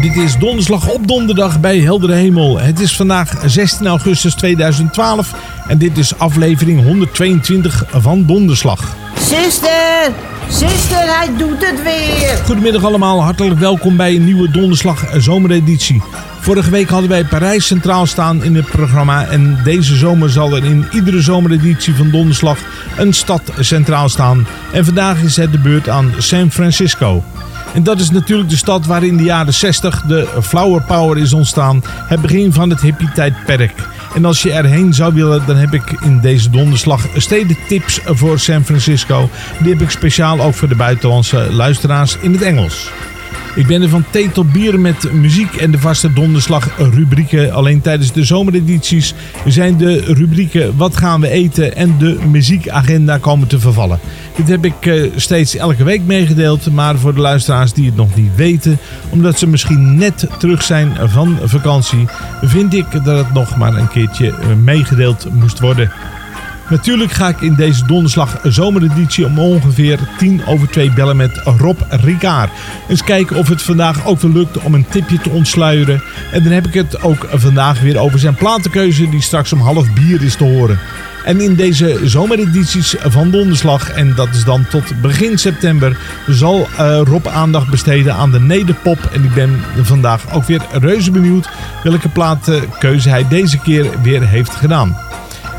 Dit is donderslag op donderdag bij Heldere Hemel. Het is vandaag 16 augustus 2012 en dit is aflevering 122 van Donderslag. Zuster, zuster, hij doet het weer. Goedemiddag allemaal, hartelijk welkom bij een nieuwe Donderslag zomereditie. Vorige week hadden wij Parijs centraal staan in het programma en deze zomer zal er in iedere zomereditie van Donderslag een stad centraal staan. En vandaag is het de beurt aan San Francisco. En dat is natuurlijk de stad waar in de jaren 60 de flower power is ontstaan, het begin van het hippie-tijdperk. En als je erheen zou willen, dan heb ik in deze donderslag stedentips voor San Francisco. Die heb ik speciaal ook voor de buitenlandse luisteraars in het Engels. Ik ben er van thee tot bier met muziek en de vaste donderslag rubrieken. Alleen tijdens de zomeredities zijn de rubrieken Wat gaan we eten en de muziekagenda komen te vervallen. Dit heb ik eh, steeds elke week meegedeeld, maar voor de luisteraars die het nog niet weten, omdat ze misschien net terug zijn van vakantie, vind ik dat het nog maar een keertje eh, meegedeeld moest worden. Natuurlijk ga ik in deze donderslag zomereditie om ongeveer 10 over 2 bellen met Rob Ricard. Eens kijken of het vandaag ook wel lukt om een tipje te ontsluieren. En dan heb ik het ook vandaag weer over zijn platenkeuze die straks om half bier is te horen. En in deze zomeredities van Donderslag, en dat is dan tot begin september, zal eh, Rob aandacht besteden aan de nederpop. En ik ben vandaag ook weer reuze benieuwd welke platenkeuze hij deze keer weer heeft gedaan.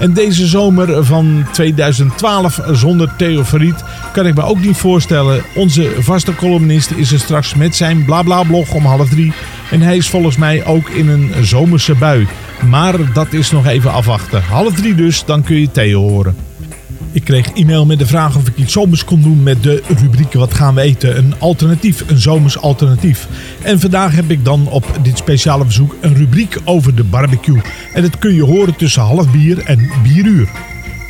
En deze zomer van 2012 zonder Theo Verriet kan ik me ook niet voorstellen. Onze vaste columnist is er straks met zijn blabla-blog om half drie. En hij is volgens mij ook in een zomerse bui. Maar dat is nog even afwachten. Half drie dus, dan kun je Theo horen. Ik kreeg e-mail met de vraag of ik iets zomers kon doen met de rubriek Wat gaan we eten? Een alternatief, een zomers alternatief. En vandaag heb ik dan op dit speciale verzoek een rubriek over de barbecue. En dat kun je horen tussen half bier en bieruur.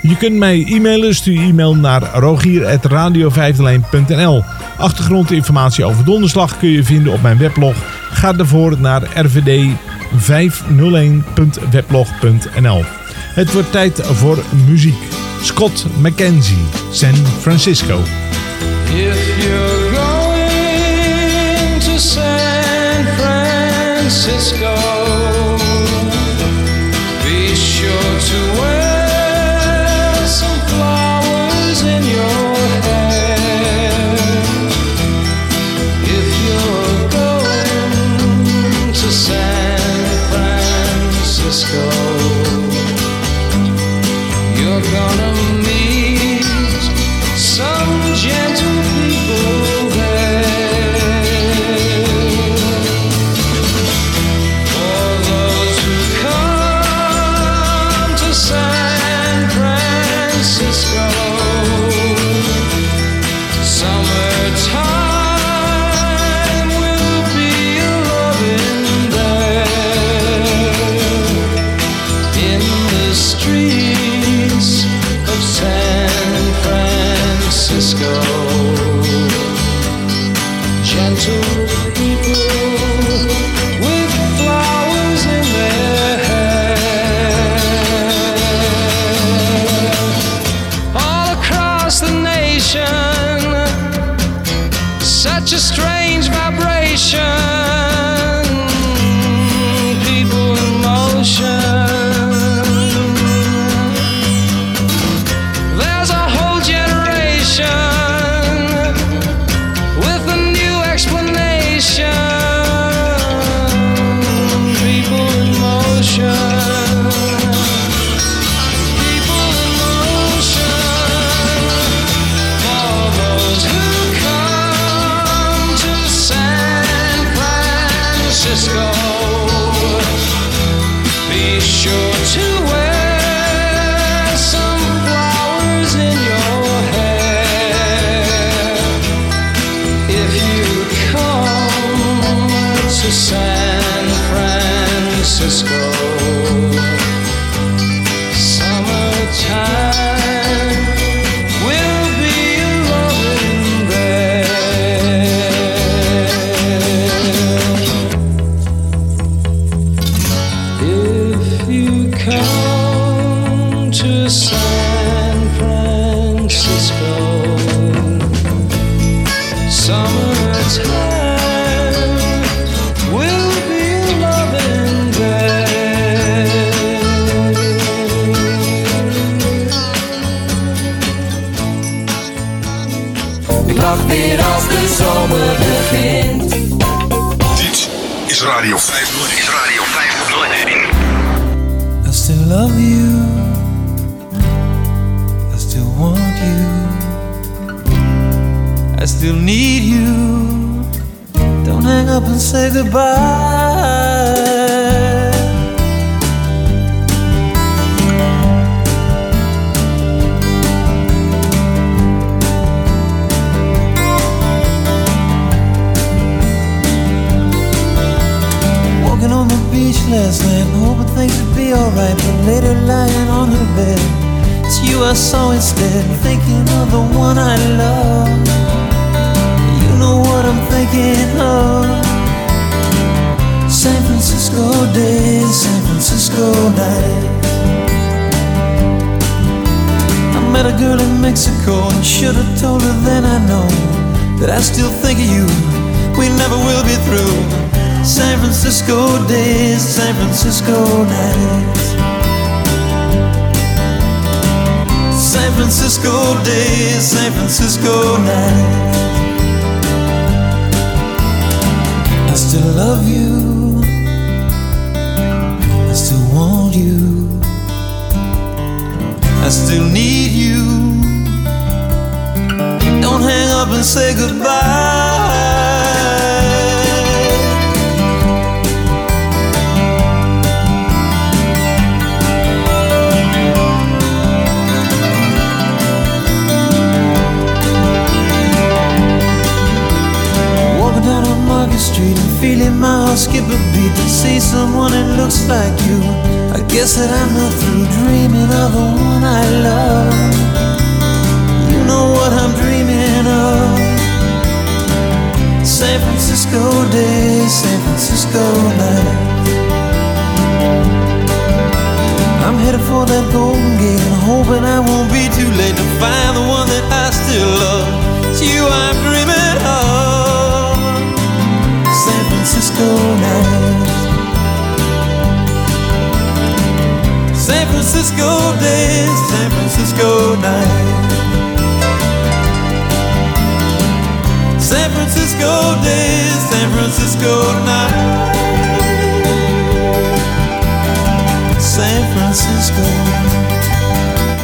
Je kunt mij e-mailen, stuur e-mail naar rogier.radio501.nl Achtergrondinformatie over donderslag kun je vinden op mijn weblog. Ga daarvoor naar rvd501.weblog.nl Het wordt tijd voor muziek. Scott McKenzie, San Francisco. If you're going to San Francisco, be sure to be through. San Francisco days, San Francisco nights. San Francisco days, San Francisco nights. I still love you. I still want you. I still need you. Don't hang up and say goodbye. Market Street and feeling my heart skip a beat to see someone that looks like you. I guess that I'm not through dreaming of the one I love. You know what I'm dreaming of. San Francisco days, San Francisco nights. I'm headed for that golden gate and hoping I won't be too late to find the one that I still love. It's you I'm dreaming San Francisco days, San Francisco nights. San Francisco days, San Francisco nights. San Francisco.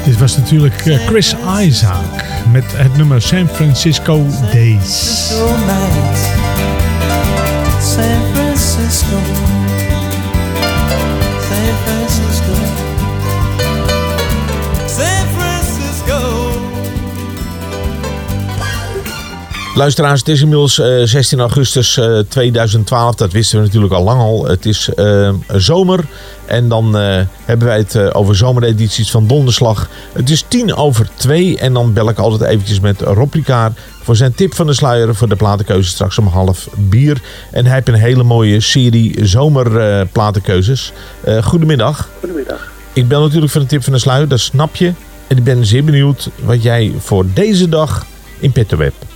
Dit was natuurlijk eh, Chris Isaac met het nummer San Francisco Days. Luisteraars, het is inmiddels eh, 16 augustus eh, 2012. Dat wisten we natuurlijk al lang al. Het is eh, zomer. En dan eh, hebben wij het eh, over zomeredities van Donderslag. Het is tien over twee. En dan bel ik altijd eventjes met Rob Ricard voor zijn tip van de sluier voor de platenkeuze straks om half bier. En hij heeft een hele mooie serie zomerplatenkeuzes. Eh goedemiddag. Goedemiddag. Ik bel natuurlijk voor de tip van de sluier, dat snap je. En ik ben zeer benieuwd wat jij voor deze dag in petto hebt.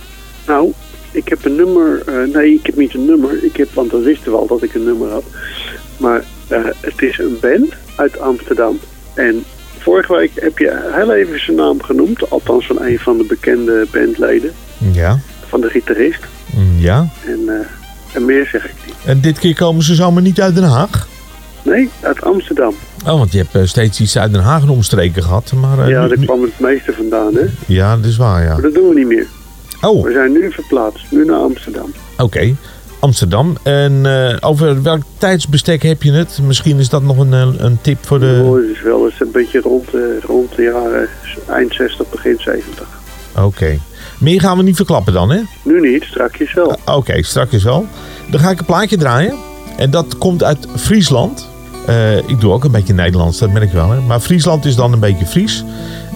Nou, ik heb een nummer. eh, nee, ik heb niet een nummer. Ik heb, want we wisten wel dat ik een nummer had. Maar eh, het is een band uit Amsterdam. En vorige week heb je heel even zijn naam genoemd. Althans van een van de bekende bandleden. Ja. Van de gitarist. Mm, Ja. En, eh, en meer zeg ik niet. En dit keer komen ze zomaar niet uit Den Haag? Nee, uit Amsterdam. Oh, want je hebt steeds iets uit Den Haag en omstreken gehad. Maar, ja, daar nu- kwam het meeste vandaan, hè. ja, dat is waar, ja. Maar dat doen we niet meer. Oh. We zijn nu verplaatst. Nu naar Amsterdam. Oké, Amsterdam. En eh, over welk tijdsbestek heb je het? Misschien is dat nog een, eh, een tip voor de... Oh, het is wel eens een beetje rond, eh, rond de jaren eind 60, begin 70. Oké. Meer gaan we niet verklappen dan, hè? Nu niet, strakjes wel. Oké, straks wel. Dan ga ik een plaatje draaien. En dat komt uit Friesland. Ik doe ook een beetje Nederlands, dat merk ik wel. Hè? Maar Friesland is dan een beetje Fries.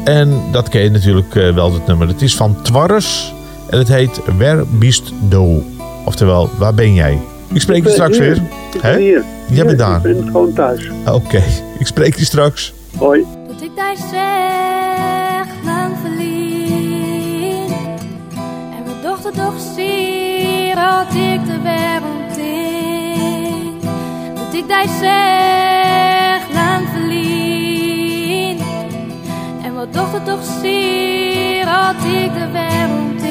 En dat ken je natuurlijk wel, het nummer. Het is van Twarres. En het heet Wer bist do? Oftewel, waar ben jij? Ik spreek je Ik ben straks hier. weer. Ik Hè? ben hier. Jij bent daar. Ik ben gewoon thuis. Oké, ik spreek je straks. Hoi. Dat ik daar zeg lang verliet. En mijn dochter toch zie dat ik de wereld in. Dat ik daar zeg lang verliet. En mijn dochter toch zie dat ik de wereld in.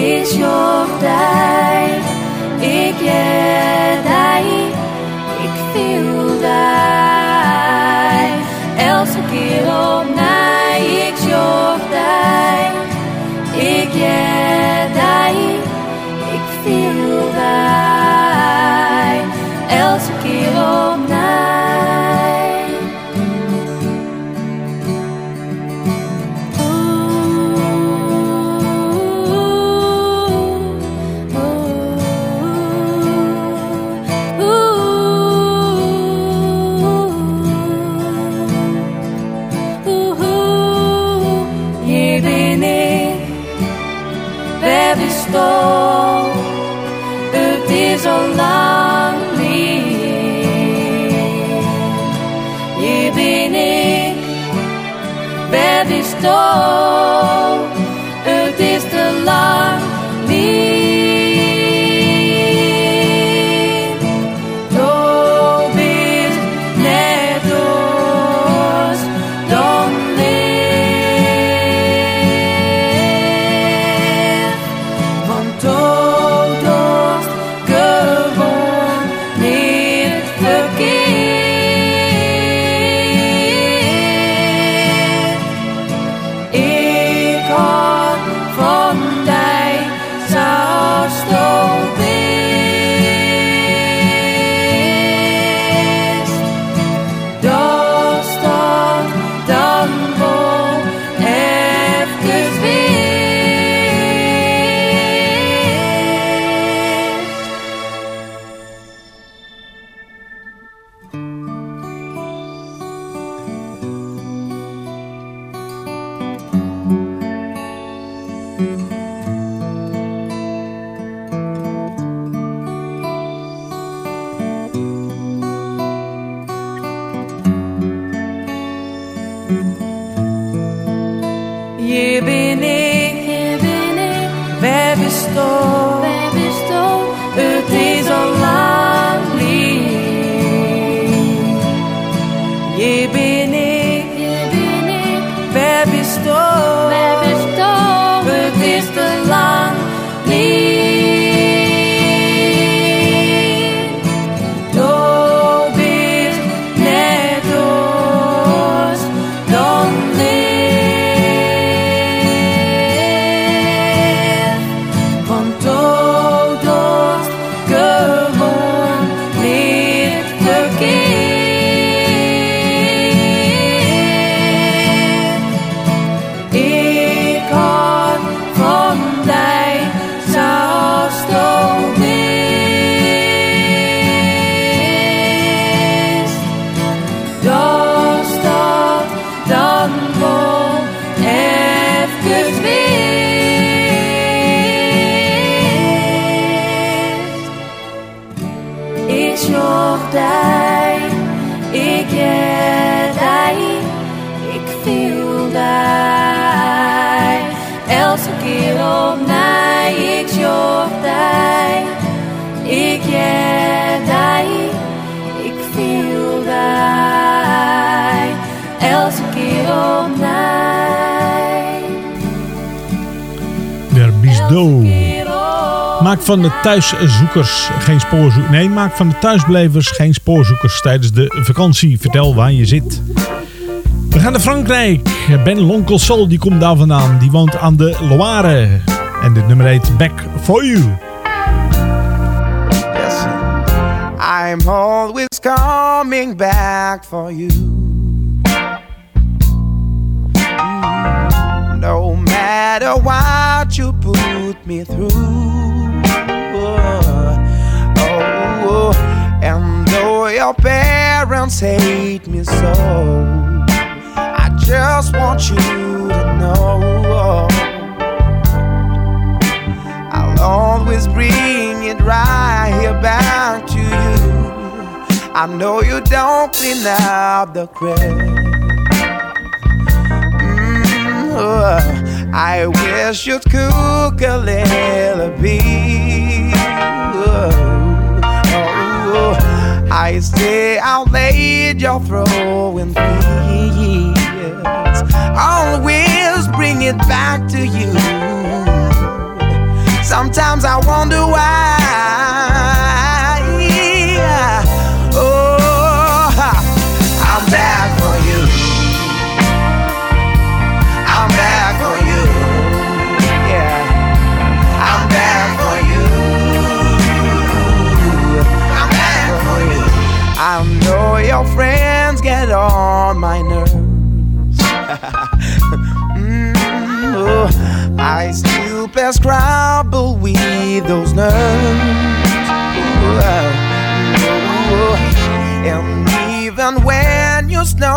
Is jorday, ik jedai, ik viel die. Elke keer opnieuw, ik jorday, ik jedai, estoy. Jorday, ik ik viel die. Elke keer ik jorday, ik viel die. Elke keer opnieuw. Der Bisdo. Maak van de thuiszoekers geen spoorzoekers. Nee, maak van de thuisblijvers geen spoorzoekers tijdens de vakantie. Vertel waar je zit. We gaan naar Frankrijk. Ben Lonkel Sol, die komt daar vandaan. Die woont aan de Loire. En dit nummer heet Back For You. I'm always coming back for you. Mm, No matter what you put me through. And though your parents hate me so, I just want you to know. I'll always bring it right here back to you. I know you don't clean up the crap. Mm, oh, I wish you'd cook a little bit. I stay out late, you're throwing fears. Always bring it back to you. Sometimes I wonder why. Your friends get on my nerves. Mm, oh, I still prescribe with those nerves. Oh, and even when you snore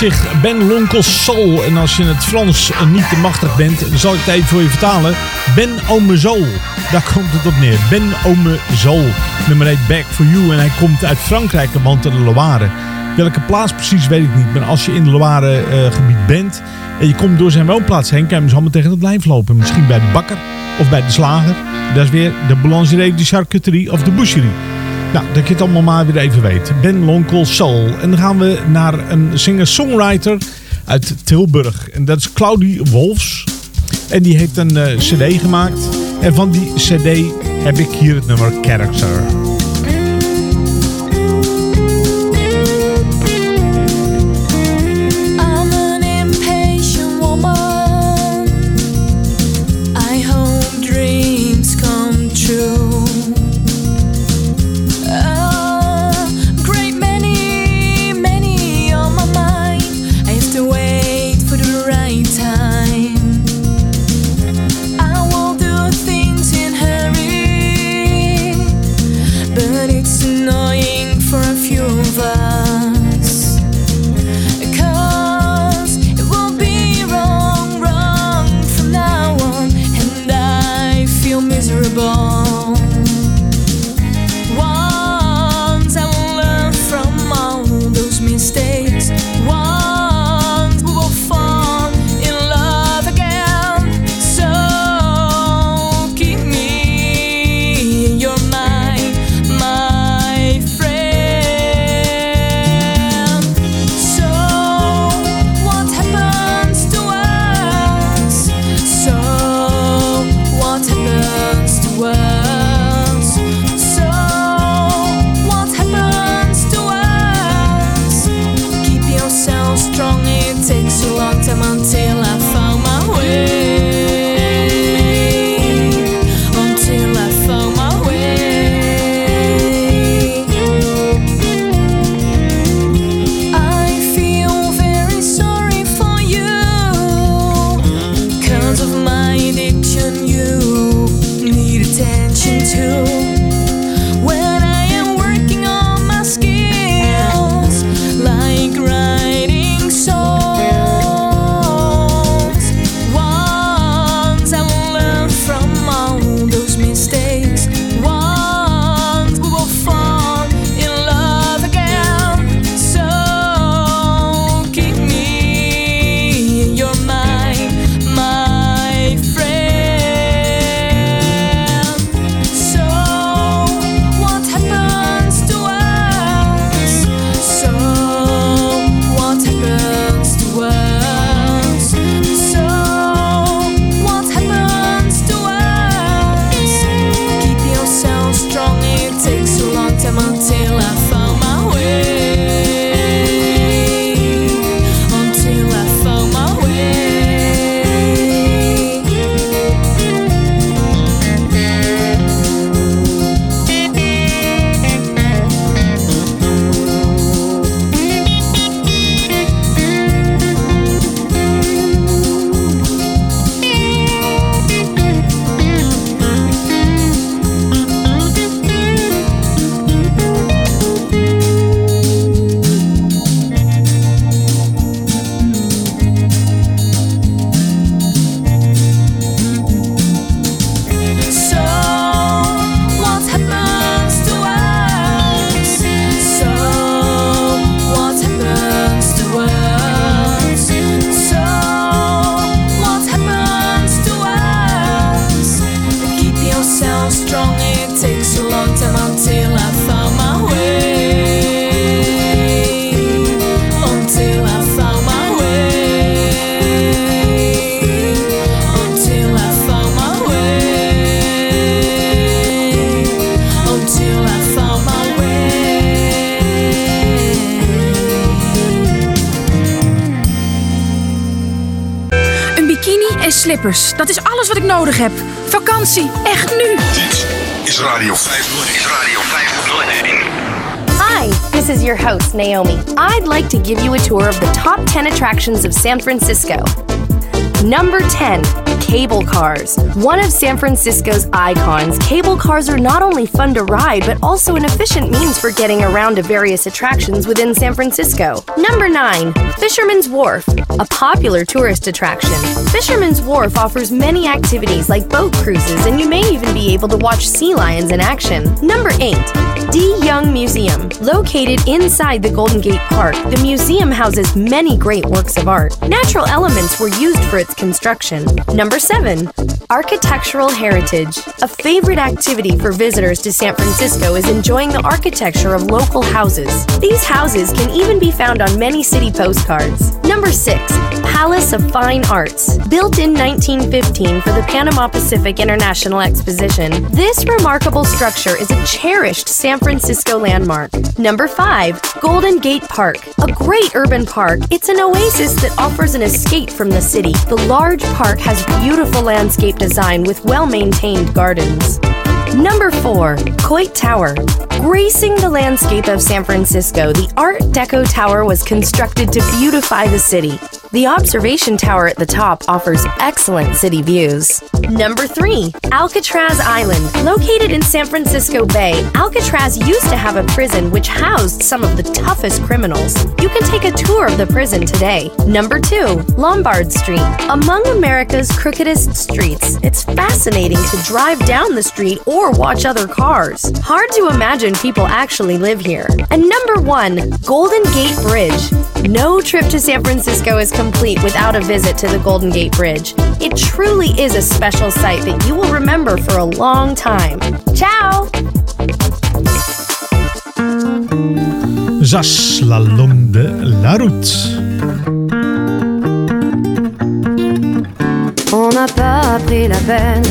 noemt Ben Lonkel Soul. En als je het Frans niet te machtig bent, dan zal ik het even voor je vertalen. Ben Ome Soul. Daar komt het op neer. Ben Ome Soul. Nummer 1 Back for You. En hij komt uit Frankrijk woont in de Loire. Welke plaats precies weet ik niet. Maar als je in de Loire eh, gebied bent en je komt door zijn woonplaats heen, kan je hem dus allemaal tegen het lijf lopen. Misschien bij de bakker of bij de slager. Dat is weer de boulangerie, de charcuterie of de boucherie. Nou, dat je het allemaal maar weer even weet. Ben Lonkel Soul. En dan gaan we naar een singer-songwriter uit Tilburg. En dat is Claudie Wolfs. En die heeft een eh, cd gemaakt. En van die cd heb ik hier het nummer Character. Slippers. Dat is alles wat ik nodig heb. Vakantie, echt nu. Dit is Radio 501. Is Radio 501. Hi, this is your host, Naomi. I'd like to give you a tour of the top 10 attractions of San Francisco. Number 10, cable cars. One of San Francisco's icons, cable cars are not only fun to ride, but also an efficient means for getting around to various attractions within San Francisco. Number 9, Fisherman's Wharf, a popular tourist attraction. Fisherman's Wharf offers many activities like boat cruises, and you may even be able to watch sea lions in action. Number 8, D. Young Museum. Located inside the Golden Gate Park, the museum houses many great works of art. Natural elements were used for its construction. Number 7. Architectural Heritage. A favorite activity for visitors to San Francisco is enjoying the architecture of local houses. These houses can even be found on many city postcards. Number 6. Palace of Fine Arts. Built in 1915 for the Panama Pacific International Exposition, this remarkable structure is a cherished San Francisco landmark. Number 5. Golden Gate Park. A great urban park, it's an oasis that offers an escape from the city. The large park has beautiful landscape design with well maintained gardens. Number 4. Coit Tower. Gracing the landscape of San Francisco, the Art Deco Tower was constructed to beautify the city. The observation tower at the top offers excellent city views. Number 3. Alcatraz Island. Located in San Francisco Bay, Alcatraz used to have a prison which housed some of the toughest criminals. You can take a tour of the prison today. Number 2. Lombard Street. Among America's crookedest streets, it's fascinating to drive down the street or watch other cars. Hard to imagine people actually live here. And number 1. Golden Gate Bridge. No trip to San Francisco is complete without a visit to the Golden Gate Bridge. It truly is a special sight that you will remember for a long time. Ciao! Zas la longue de la route. On n'a pas pris la peine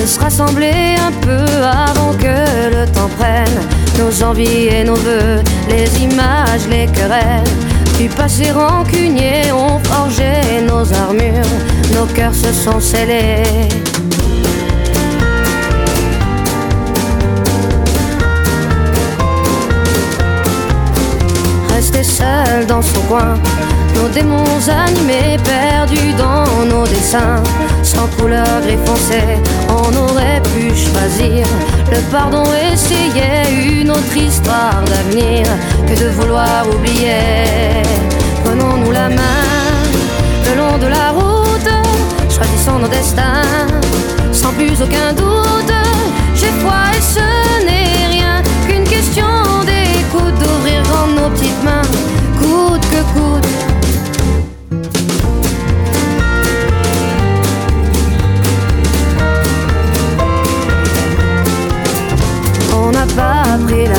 de se rassembler un peu avant que le temps prenne nos envies et nos voeux, les images, les querelles. Du passé rancunier ont forgé nos armures, nos cœurs se sont scellés. Rester seul dans son coin, nos démons animés, perdus dans nos dessins, sans couleur gris foncé, on aurait pu choisir le pardon, essayer une autre histoire d'avenir que de vouloir oublier. Prenons-nous la main le long de la route, choisissons nos destins, sans plus aucun doute. J'ai foi et ce n'est rien qu'une question d'écoute, d'ouvrir grand nos petites mains,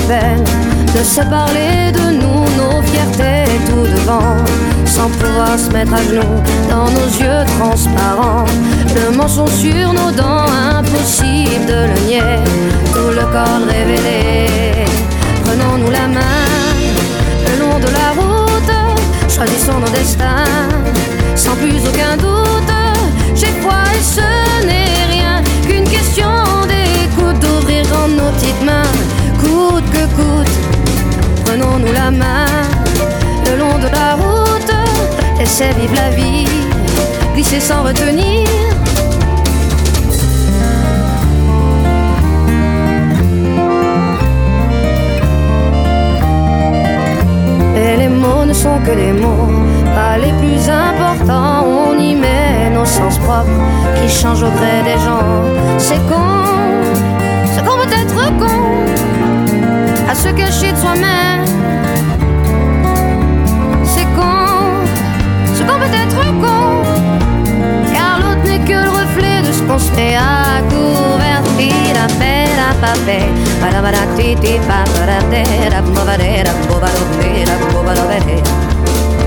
peine de se parler de nous, nos fiertés tout devant, sans pouvoir se mettre à genoux dans nos yeux transparents. Le mensonge sur nos dents, impossible de le nier, tout le corps révélé. Prenons-nous la main le long de la route, choisissons nos destins, sans plus aucun doute. J'ai foi et ce n'est rien qu'une question d'écoute, d'ouvrir grand nos petites mains. Prenons-nous la main le long de la route, laissez vivre la vie, glisser sans retenir. Et les mots ne sont que des mots, pas les plus importants. On y met nos sens propres qui changent au gré des gens. C'est con, c'est qu'on peut être con à se cacher de soi-même. C'est con, c'est qu'on peut être con, car l'autre n'est que le reflet de ce qu'on se fait à couvertir à faire à papier.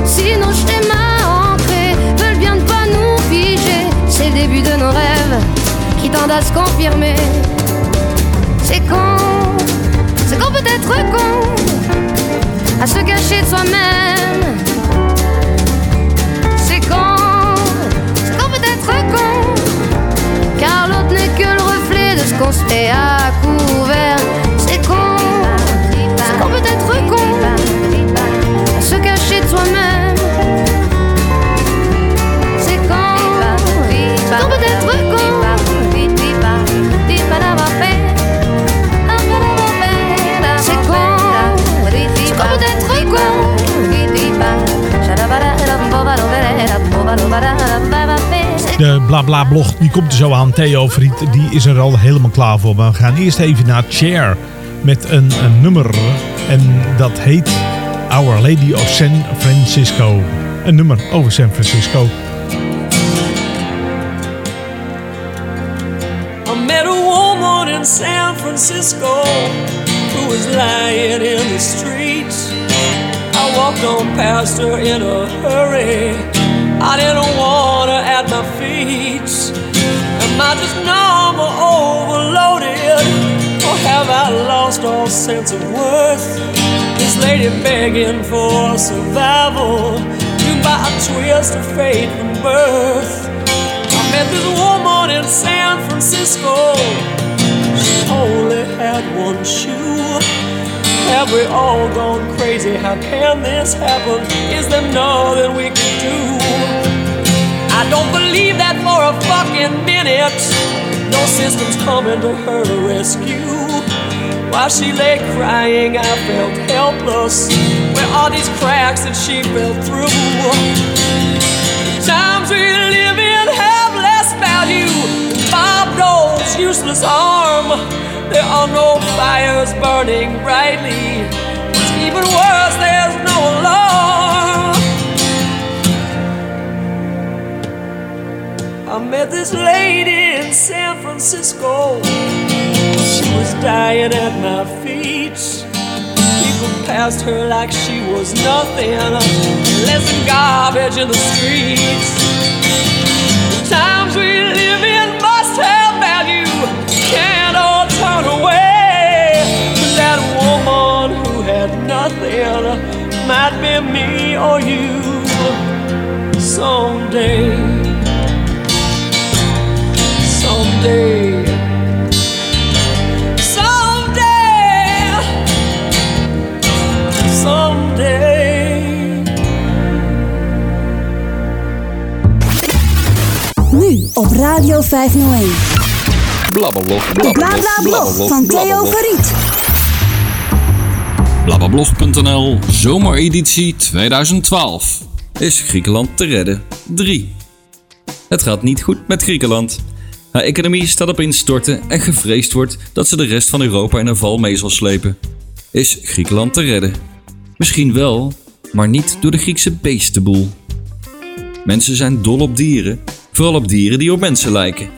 Si nos schémas ancrés veulent bien ne pas nous figer, c'est le début de nos rêves qui tendent à se confirmer. C'est con, d'être con, à se cacher de soi-même. C'est con, c'est qu'on peut être con, car l'autre n'est que le reflet de ce qu'on se fait à couvert. C'est con, c'est qu'on peut être con, à se cacher de soi-même. Blabla blog die komt er zo aan. Theo Friet die is er al helemaal klaar voor. Maar we gaan eerst even naar Chair met een, een nummer. En dat heet Our Lady of San Francisco. Een nummer over San Francisco. I met a woman in San Francisco who was lying in the streets. I walked on past her in a hurry. I didn't her at my feet. Am I just or overloaded? Or have I lost all sense of worth? This lady begging for survival. Doomed by a twist of fate from birth. I met this woman in San Francisco. She only had one shoe. Have we all gone crazy? How can this happen? Is there nothing we can do? I don't believe that for a fucking minute. No system's coming to her rescue. While she lay crying, I felt helpless. Where are these cracks that she fell through? Times we live in have less value. Bob Dole's useless arm. There are no fires burning brightly. What's even worse, there's no alarm. I met this lady in San Francisco. She was dying at my feet. People passed her like she was nothing less than garbage in the streets. The times we live in must have value. Can't all turn away. But that woman who had nothing might be me or you someday. Someday. Someday. Someday. Nu op Radio 501. Blablablog. De Blablablog van Theo Verriet. Blablablog.nl Zomereditie 2012. Is Griekenland te redden? 3. Het gaat niet goed met Griekenland. Haar economie staat op instorten en gevreesd wordt dat ze de rest van Europa in een val mee zal slepen. Is Griekenland te redden? Misschien wel, maar niet door de Griekse beestenboel. Mensen zijn dol op dieren, vooral op dieren die op mensen lijken.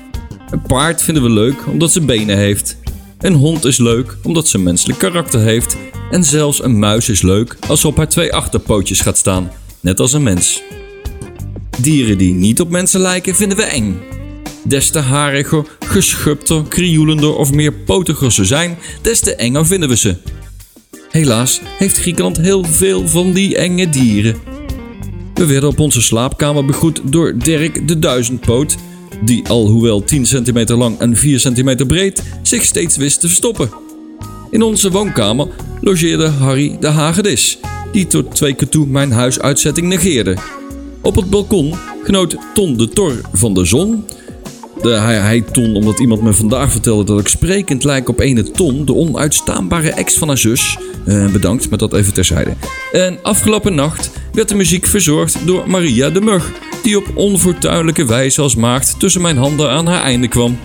Een paard vinden we leuk omdat ze benen heeft. Een hond is leuk omdat ze menselijk karakter heeft. En zelfs een muis is leuk als ze op haar twee achterpootjes gaat staan, net als een mens. Dieren die niet op mensen lijken vinden we eng. Des te hariger, geschubter, krioelender of meer potiger ze zijn, des te enger vinden we ze. Helaas heeft Griekenland heel veel van die enge dieren. We werden op onze slaapkamer begroet door Dirk de Duizendpoot, die alhoewel 10 centimeter lang en 4 centimeter breed zich steeds wist te verstoppen. In onze woonkamer logeerde Harry de Hagedis, die tot twee keer toe mijn huisuitzetting negeerde. Op het balkon genoot Ton de Tor van de zon. De, hij, hij Ton omdat iemand me vandaag vertelde dat ik sprekend lijk op ene Ton, de onuitstaanbare ex van haar zus. Eh, bedankt, met dat even terzijde. En afgelopen nacht werd de muziek verzorgd door Maria de Mug, die op onfortuinlijke wijze als maagd tussen mijn handen aan haar einde kwam.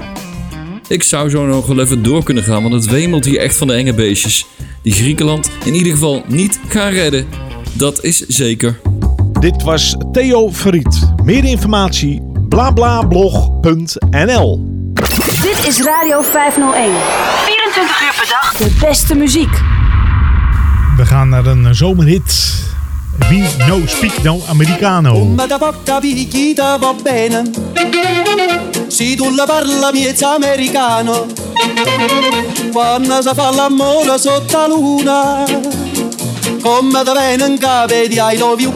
Ik zou zo nog wel even door kunnen gaan, want het wemelt hier echt van de enge beestjes. Die Griekenland in ieder geval niet gaan redden. Dat is zeker. Dit was Theo Verriet. Meer informatie blablablog.nl Dit is Radio 501. 24 uur per dag. De beste muziek. We gaan naar een zomerhit. Wie no speak no americano. Come da porta picchita va bene Se tu la parla miezza americano Quando si fa l'amore sotto la luna Come da viene in capo di I love you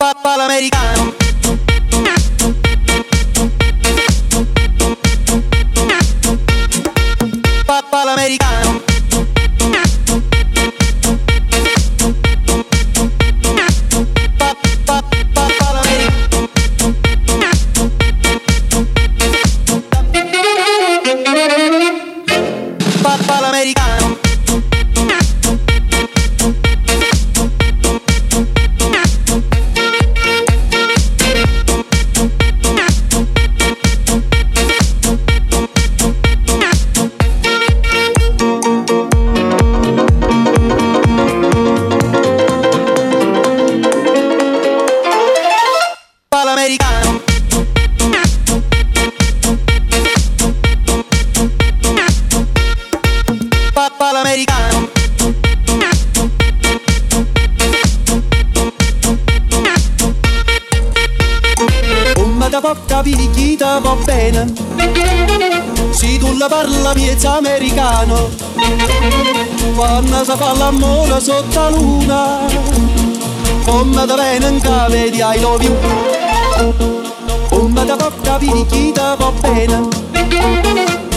Papà l'americano lontano. Quando si fa l'amore sotto la luna come te venga vedi ai love you come te può capire chi te va bene.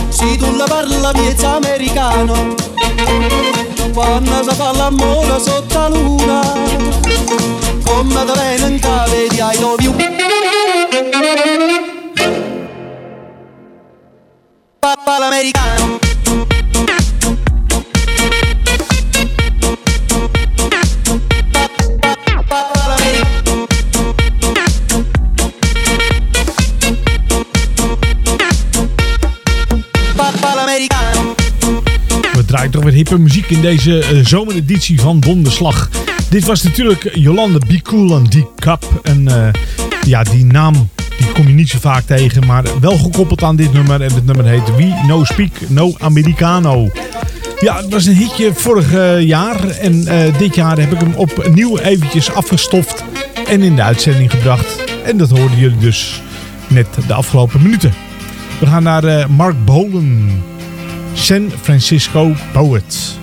Se tu la parla piezza americano. Quando si fa l'amore sotto la luna come te venga vedi ai love you deze eh, zomereditie van Donderslag. Dit was natuurlijk Jolande Be die en Cup. En ja, die naam die kom je niet zo vaak tegen, maar wel gekoppeld aan dit nummer. En het nummer heet We No Speak No Americano. Ja, het was een hitje vorig eh, jaar. En dit jaar heb ik hem opnieuw eventjes afgestoft en in de uitzending gebracht. En dat hoorden jullie dus net de afgelopen minuten. We gaan naar Mark Bolen. San Francisco Poet.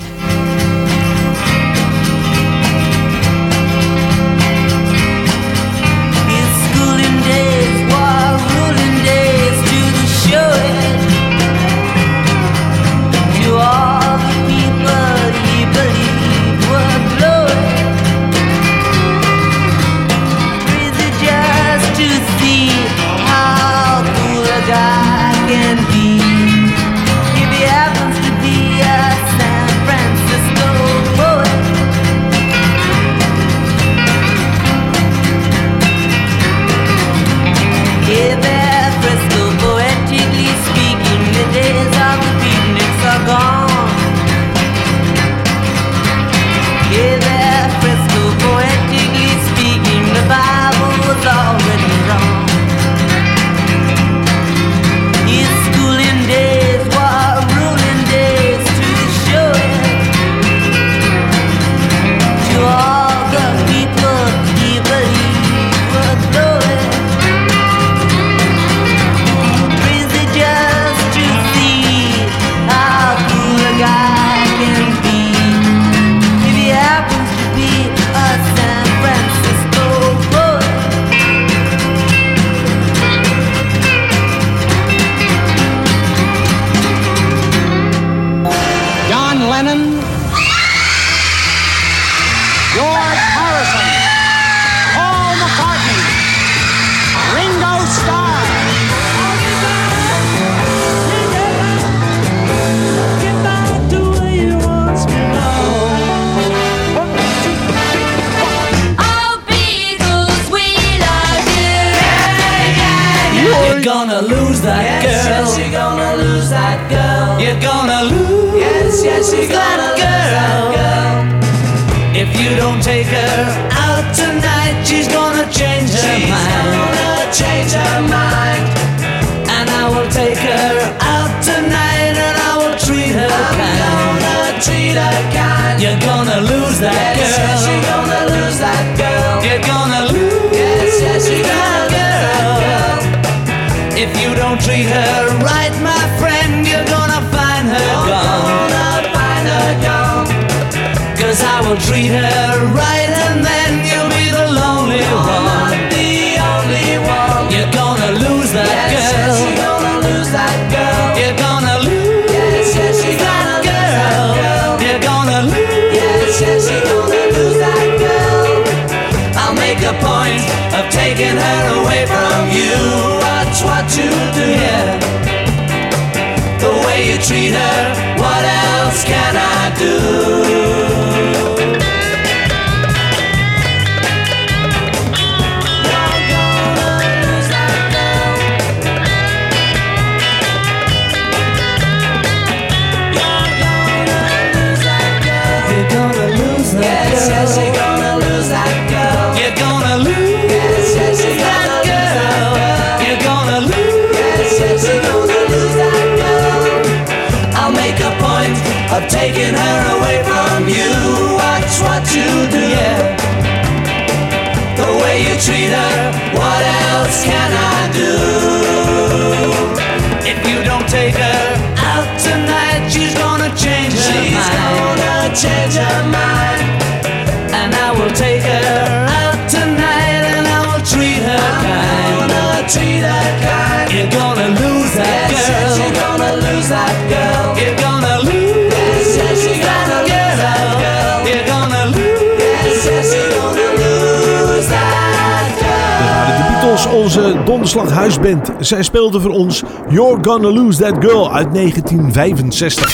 Onze donderslag huisband. Zij speelden voor ons You're Gonna Lose That Girl uit 1965.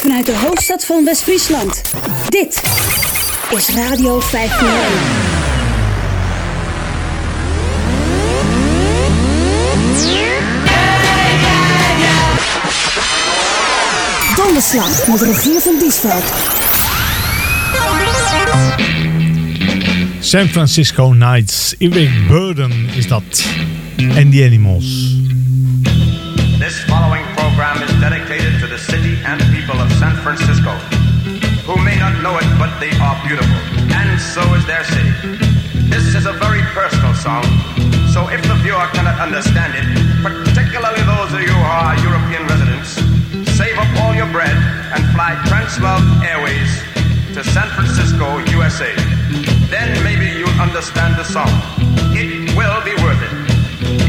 Vanuit de hoofdstad van West-Friesland. Dit is Radio 501. Donderslag met Rogier van Diesveld. San Francisco Nights. Eric Burden is dat. En The Animals. This following program is dedicated to the city and people of San Francisco, who may not know it, but they are beautiful, and so is their city. This is a very personal song, so if the viewer cannot understand it, particularly those of you who are European residents, save up all your bread and fly Translove Airways to San Francisco, USA. Then maybe understand the song. It will be worth it.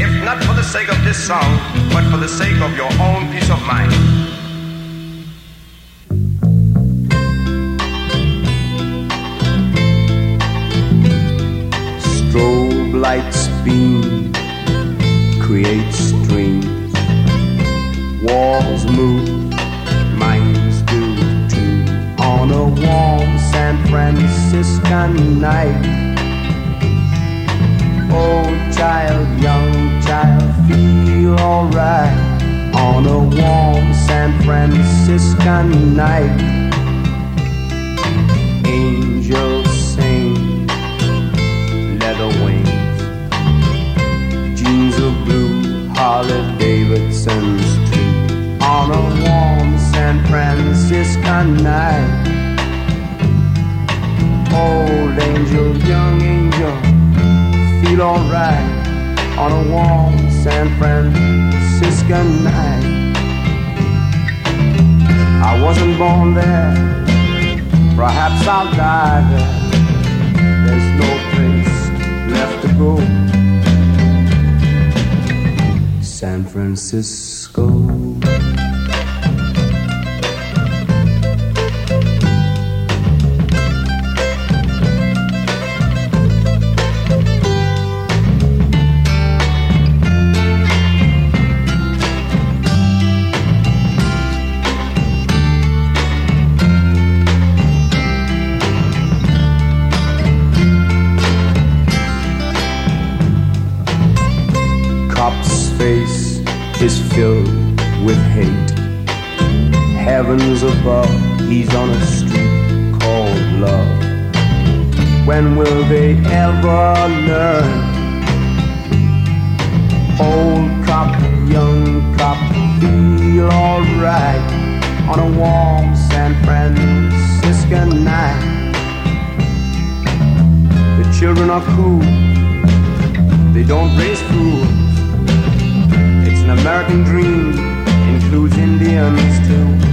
If not for the sake of this song, but for the sake of your own peace of mind. Strobe lights beam, create streams. Walls move, minds do too. On a warm San Franciscan night. Old child, young child, feel alright. On a warm San Franciscan night. Angels sing leather wings, jeans of blue, Harley Davidson's tree on a warm San Francisco night. Old angel, young angel, feel alright on a warm San Francisco night. I wasn't born there, perhaps I'll die there. There's no place left to go. San Francisco. Is filled with hate. Heavens above, he's on a street called love. When will they ever learn? Old cop, young cop, feel alright on a warm San Francisco night. The children are cool, they don't raise fools. American dream, includes Indians too.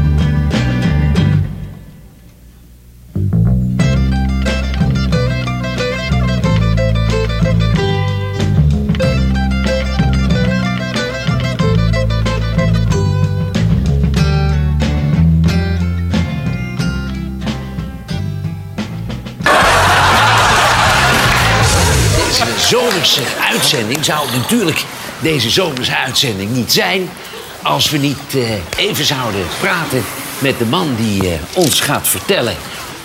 Zomerse uitzending zou natuurlijk deze zomerse uitzending niet zijn... als we niet eh, even zouden praten met de man die eh, ons gaat vertellen...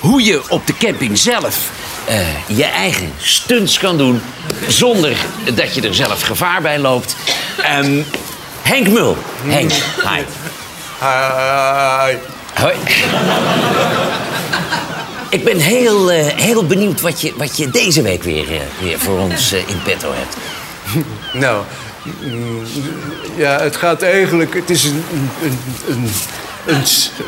hoe je op de camping zelf eh, je eigen stunts kan doen... zonder dat je er zelf gevaar bij loopt. Ehm, Henk Mul. Henk, hi. Hi. Hoi. Ik ben heel, heel benieuwd wat je, wat je deze week weer, weer voor ons in petto hebt. Nou, ja, het gaat eigenlijk... Het is een, een, een,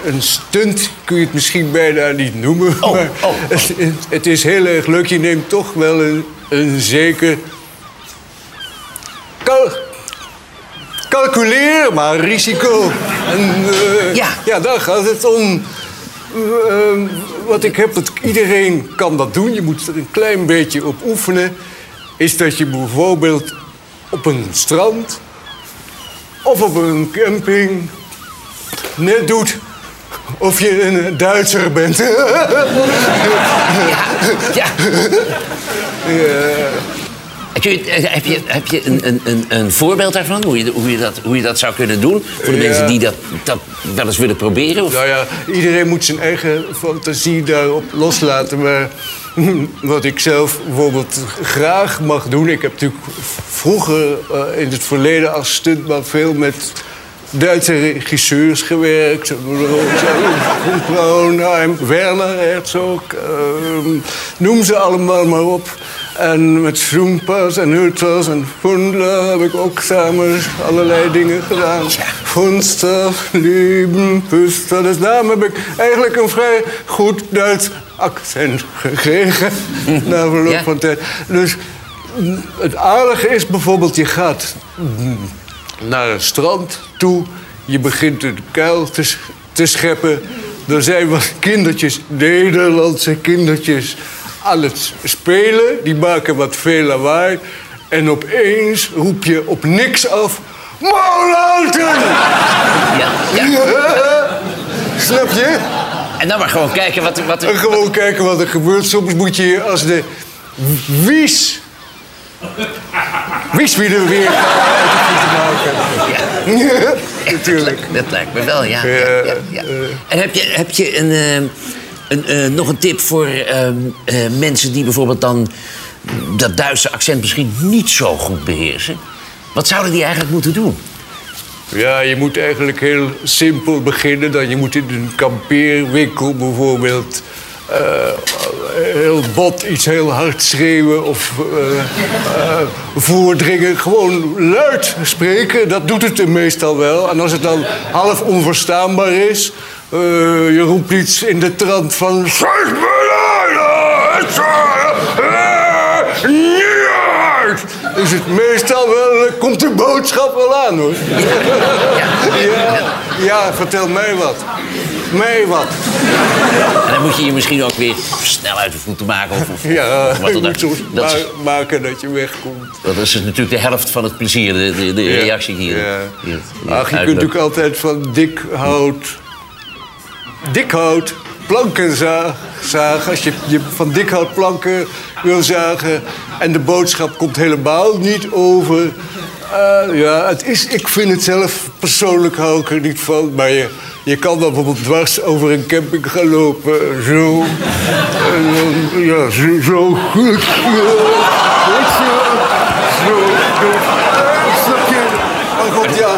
een, stunt kun je het misschien bijna niet noemen. maar Het, het is heel erg leuk. Je neemt toch wel een, een zeker... Cal calculeerbaar risico. En, eh, ja. daar gaat het om. Eh, wat ik heb, dat iedereen kan dat doen. Je moet er een klein beetje op oefenen. Is dat je bijvoorbeeld op een strand of op een camping net doet of je een Duitser bent. ja. Heb je, heb je, heb je een, een, een, een voorbeeld daarvan? Hoe je, hoe, je dat, hoe je dat zou kunnen doen? Voor de Ja. mensen die dat, dat wel eens willen proberen? Of? Nou ja, iedereen moet zijn eigen fantasie daarop loslaten. Maar wat ik zelf bijvoorbeeld graag mag doen... Ik heb natuurlijk vroeger eh, in het verleden als stuntman veel met Duitse regisseurs gewerkt. Braunheim, Werner Herzog, eh, noem ze allemaal maar op. En met Schoenpas en Hulters en Fundler heb ik ook samen allerlei dingen gedaan. Funster, Lieben, Puster. Dus daarom heb ik eigenlijk een vrij goed Duits accent gekregen. Na verloop van tijd. Dus het aardige is bijvoorbeeld, je gaat naar een strand toe. Je begint een kuil te, te scheppen. Er zijn wat kindertjes, Nederlandse kindertjes, aan het spelen. Die maken wat veel lawaai. En opeens roep je op niks af... Molenhouten! Ja, ja. Snap je? En dan maar gewoon kijken wat, er- wat er... Gewoon kijken wat er gebeurt. Soms moet je als de wies... Wies wie er weer maken. Ja, natuurlijk. Dat lijkt me wel, ja. ja, ja, ja. En heb je, heb je een, eh, een, eh, nog een tip voor ehm, eh, mensen die bijvoorbeeld dan dat Duitse accent misschien niet zo goed beheersen? Wat zouden die eigenlijk moeten doen? Ja, je moet eigenlijk heel simpel beginnen. Dan je moet in een kampeerwinkel bijvoorbeeld eh, heel bot iets heel hard schreeuwen of eh, eh, voordringen. Gewoon luid spreken, dat doet het meestal wel. En als het dan half onverstaanbaar is, je roept iets in de trant van... "Scheiß me uit, eh, niet uit!" Is het meestal wel, eh, komt de boodschap wel aan hoor. Ja, ja, vertel mij wat. Mij wat. En dan moet je je misschien ook weer snel uit de voeten maken. Of, of, Ja, of wat dan ook. Dat, is- maken dat je wegkomt. dat is natuurlijk de helft van het plezier, de, de, de Ja, reactie hier. ja. hier, hier Ach, je kunt natuurlijk altijd van dik hout... Dik hout, planken za- zagen. Als je, je van dik hout planken wil zagen... en de boodschap komt helemaal niet over... eh, ja, het is, ik vind het zelf, persoonlijk hou ik er niet van... maar je, je kan dan bijvoorbeeld dwars over een camping gaan lopen. Zo. En dan, ja, zo. zo. Weet je, Zo. Snap je? Maar goed, ja,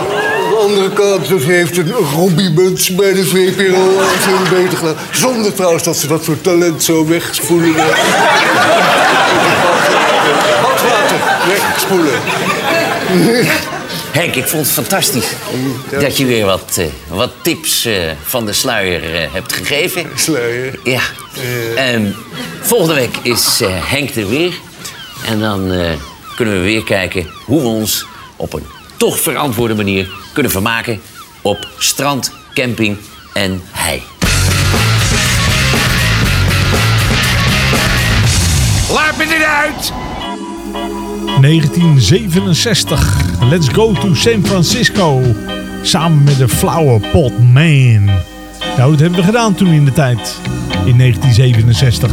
kant, dat heeft een Robbie-muts bij de VPRO ze beter gedaan. Zonder trouwens dat ze dat soort talent zo wegspoelen. Badwater, wegspoelen. Henk, ik vond het fantastisch dat je weer wat, eh, wat tips eh, van de sluier eh, hebt gegeven. Sluier? Ja. En volgende week is eh, Henk er weer. En dan eh, kunnen we weer kijken hoe we ons op een toch verantwoorde manier kunnen vermaken op strand, camping en hei. Laat me dit uit! 1967. Let's go to San Francisco. Samen met de Flower Pot Man. Nou, dat hebben we gedaan toen in de tijd. In 1967.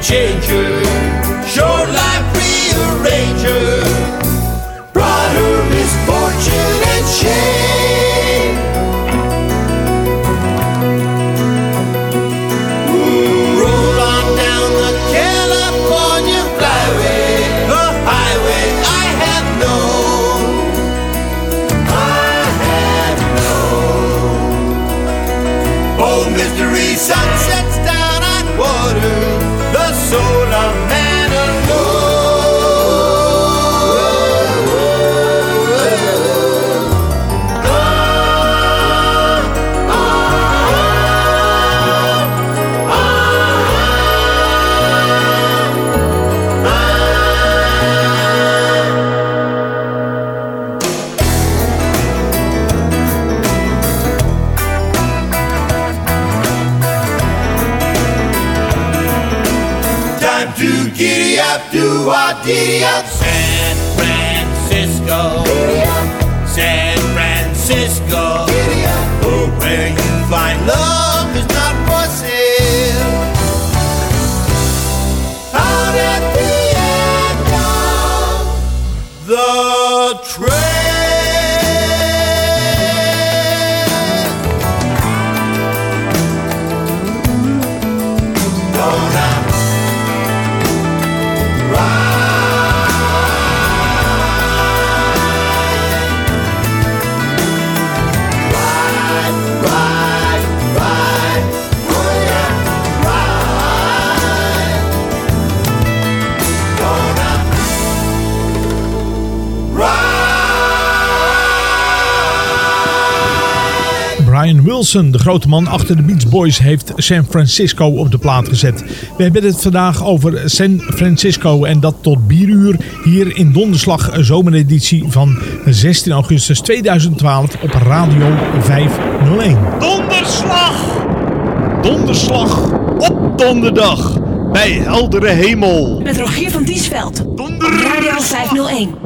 changes. De grote man achter de Beach Boys, heeft San Francisco op de plaat gezet. We hebben het vandaag over San Francisco en dat tot bieruur hier in donderslag zomereditie van 16 augustus 2012 op Radio 501. Donderslag! Donderslag op donderdag bij heldere hemel. Met Rogier van Diesveld. Donderslag! Radio 501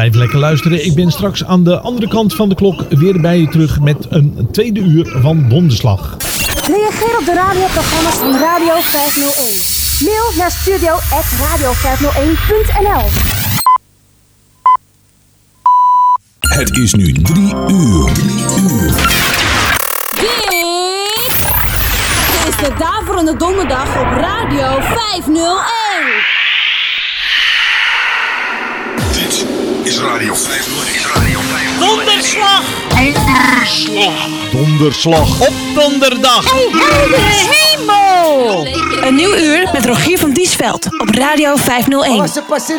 blijf lekker luisteren. Ik ben straks aan de andere kant van de klok weer bij je terug met een tweede uur van Donderslag. Reageer op de radioprogramma's van Radio 501. Mail naar studio.radio501.nl Het is nu drie uur. Drie uur. Dit is de Daverende Donderdag op Radio 501. Is Radio 501. Is Radio 501. Donderslag! Donderslag! Donderslag op donderdag. Hey, hemel! Een nieuw uur met Rogier van Diesveld op Radio 501. se passer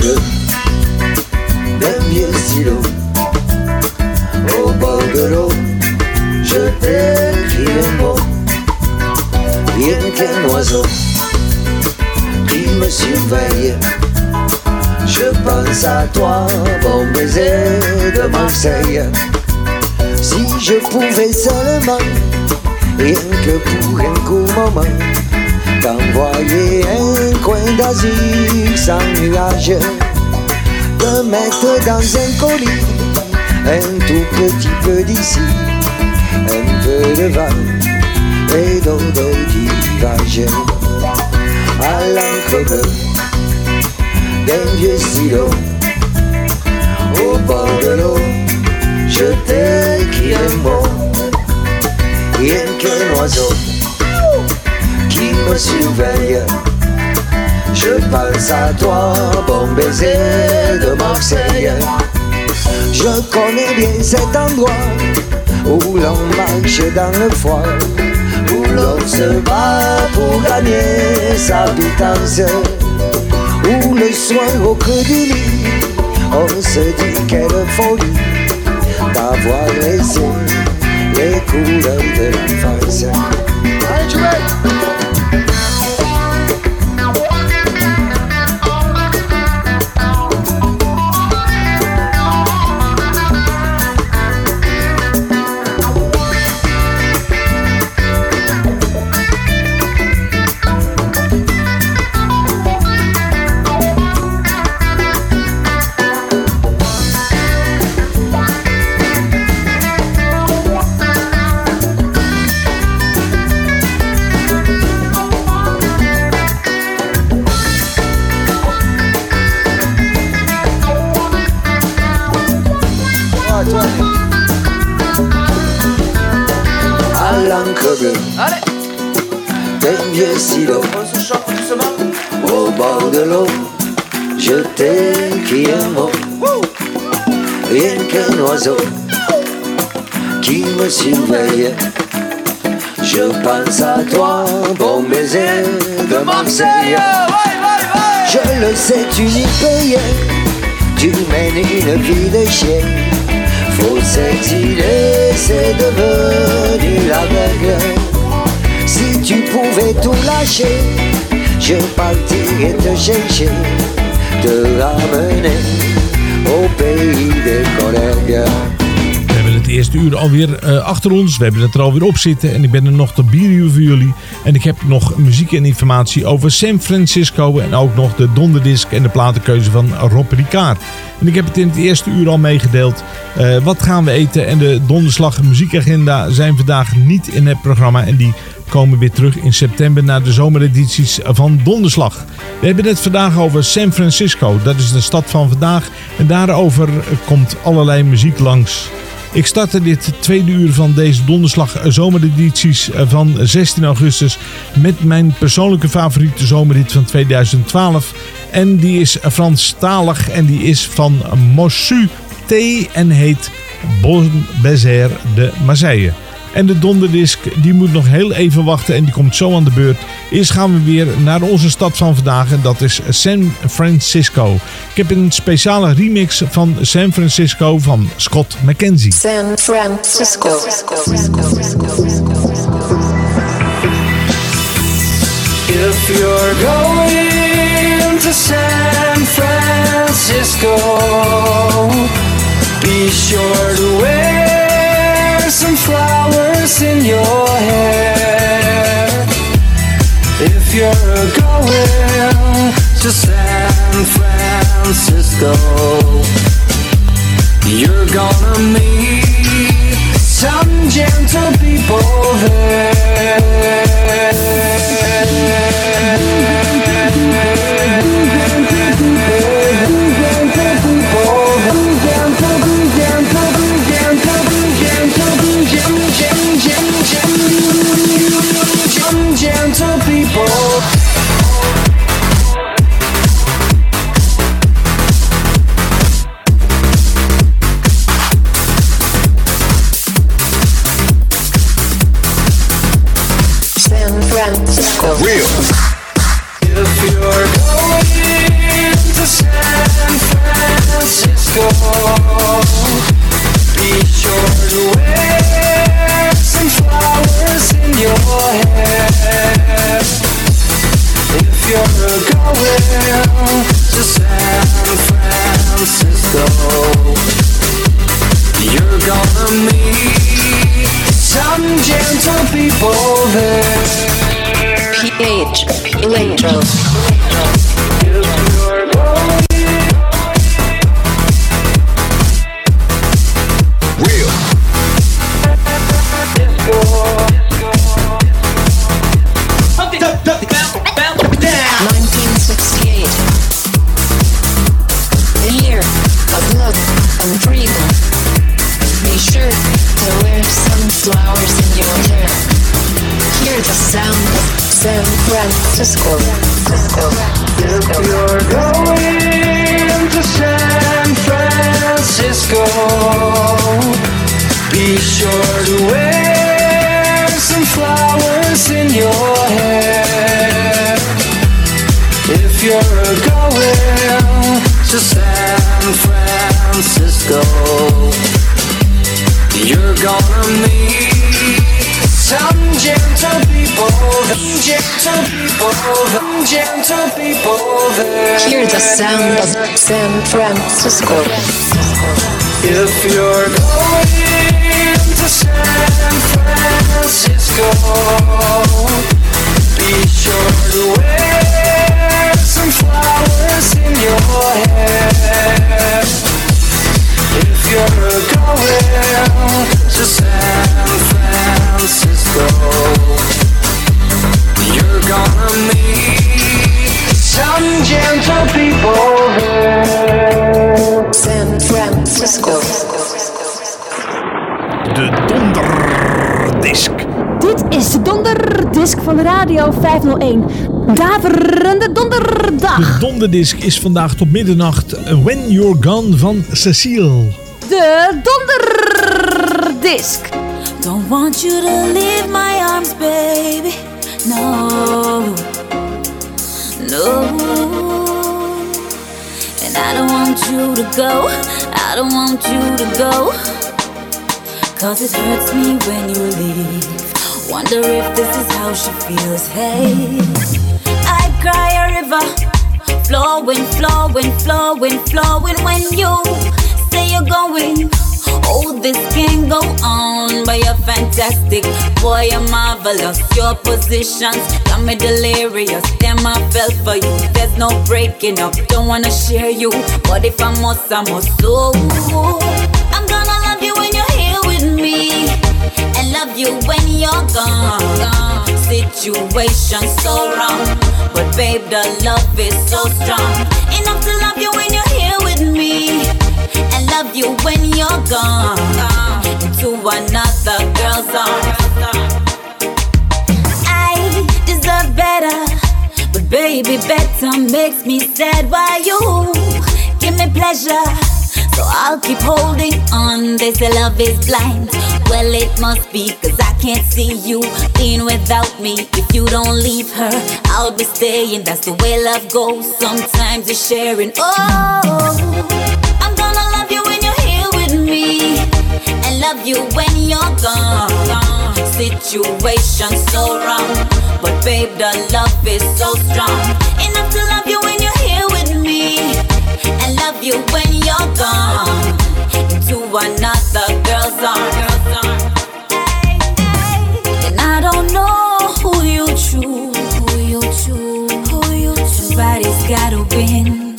une au bord de l'eau je t'écris un mot. Rien qu'un oiseau qui me surveille je pense à toi bon baiser de Marseille. Si je pouvais seulement rien que pour un court moment t'envoyer un coin d'Asie sans nuage, te mettre dans un colis, un tout petit peu d'ici, un peu de vin et d'odeur d'ivage, à l'encre bleue d'un vieux stylo, au bord de l'eau, je t'écris un mot, rien qu'un oiseau qui me surveille. Je pense à toi, bon baiser de Marseille. Je connais bien cet endroit où l'on marche dans le froid, où l'on se bat pour gagner sa pitance, où le soir au creux du lit, on se dit quelle folie d'avoir laissé les couleurs de l'enfance. Je t'écris un mot. Rien qu'un oiseau qui me surveille je pense à toi bon baiser de Marseille. Je le sais tu n'y rien tu mènes une vie de chien. Faut s'exiler, c'est devenu la règle. Si tu pouvais tout lâcher, je partirais te chercher, te au pays des collègues. We hebben het eerste uur alweer eh, achter ons. We hebben het er alweer op zitten. En ik ben er nog te bierruwen voor jullie. En ik heb nog muziek en informatie over San Francisco. En ook nog de donderdisc en de platenkeuze van Rob Ricard. En ik heb het in het eerste uur al meegedeeld. Eh, wat gaan we eten? En de donderslag muziekagenda zijn vandaag niet in het programma. En die komen weer terug in september naar de zomeredities van Donderslag. We hebben het vandaag over San Francisco. Dat is de stad van vandaag. En daarover komt allerlei muziek langs. Ik startte dit tweede uur van deze donderslag zomeredities van 16 augustus met mijn persoonlijke favoriete zomerhit van 2012. En die is Franstalig en die is van Mossu T en heet Bon Baiser de Marseille. En de donderdisc die moet nog heel even wachten en die komt zo aan de beurt. Eerst gaan we weer naar onze stad van vandaag en dat is San Francisco. Ik heb een speciale remix van San Francisco van Scott McKenzie. San Francisco. If you're going to San Francisco, be sure your hair. If you're going to San Francisco, you're gonna meet some gentle people there. to school. 501. Daverende donderdag. De donderdisc is vandaag tot middernacht When You're Gone van Cecile. De donderdisc. Don't want you to leave my arms, baby. No, no. And I don't want you to go. I don't want you to go. Cause it hurts me when you leave. Wonder if this is how she feels. Hey, I cry a river. Flowing, flowing, flowing, flowing when you say you're going. Oh, this can go on, but you're fantastic. Boy, you're marvelous. Your positions got me delirious. Damn, I fell for you. There's no breaking up. Don't wanna share you, but if I must, I must. So I'm gonna love you when you're gone. Situation so wrong, but babe, the love is so strong. Enough to love you when you're here with me and love you when you're gone into another girl's arms. I deserve better, but baby, better makes me sad. Why you give me pleasure? So I'll keep holding on. They say love is blind. Well, it must be, cause I can't see you being without me. If you don't leave her, I'll be staying. That's the way love goes. Sometimes it's sharing. Oh, I'm gonna love you when you're here with me, and love you when you're gone. Situation so wrong, but babe, the love is so strong. love you when you're gone to another girl's arm. And I don't know who you choose. Somebody's gotta win,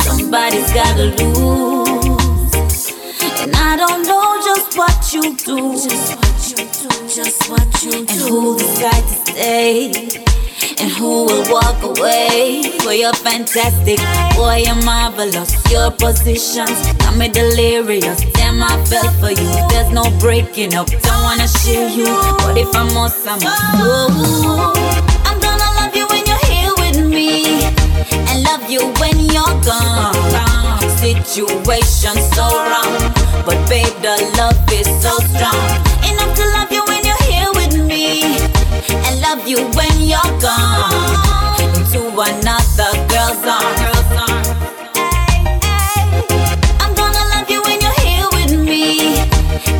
somebody's gotta lose. And I don't know just what you do, just what you do, just what you do, and who decides to stay and who will walk away? Boy, you're fantastic. Boy, you're marvelous. Your positions got me delirious. Damn, I fell for you. There's no breaking up. Don't wanna share you. But if I must, I must. Ooh, I'm gonna love you when you're here with me. And love you when you're gone. Situation so wrong. But babe, the love you when you're gone into another girl's arms. I'm gonna love you when you're here with me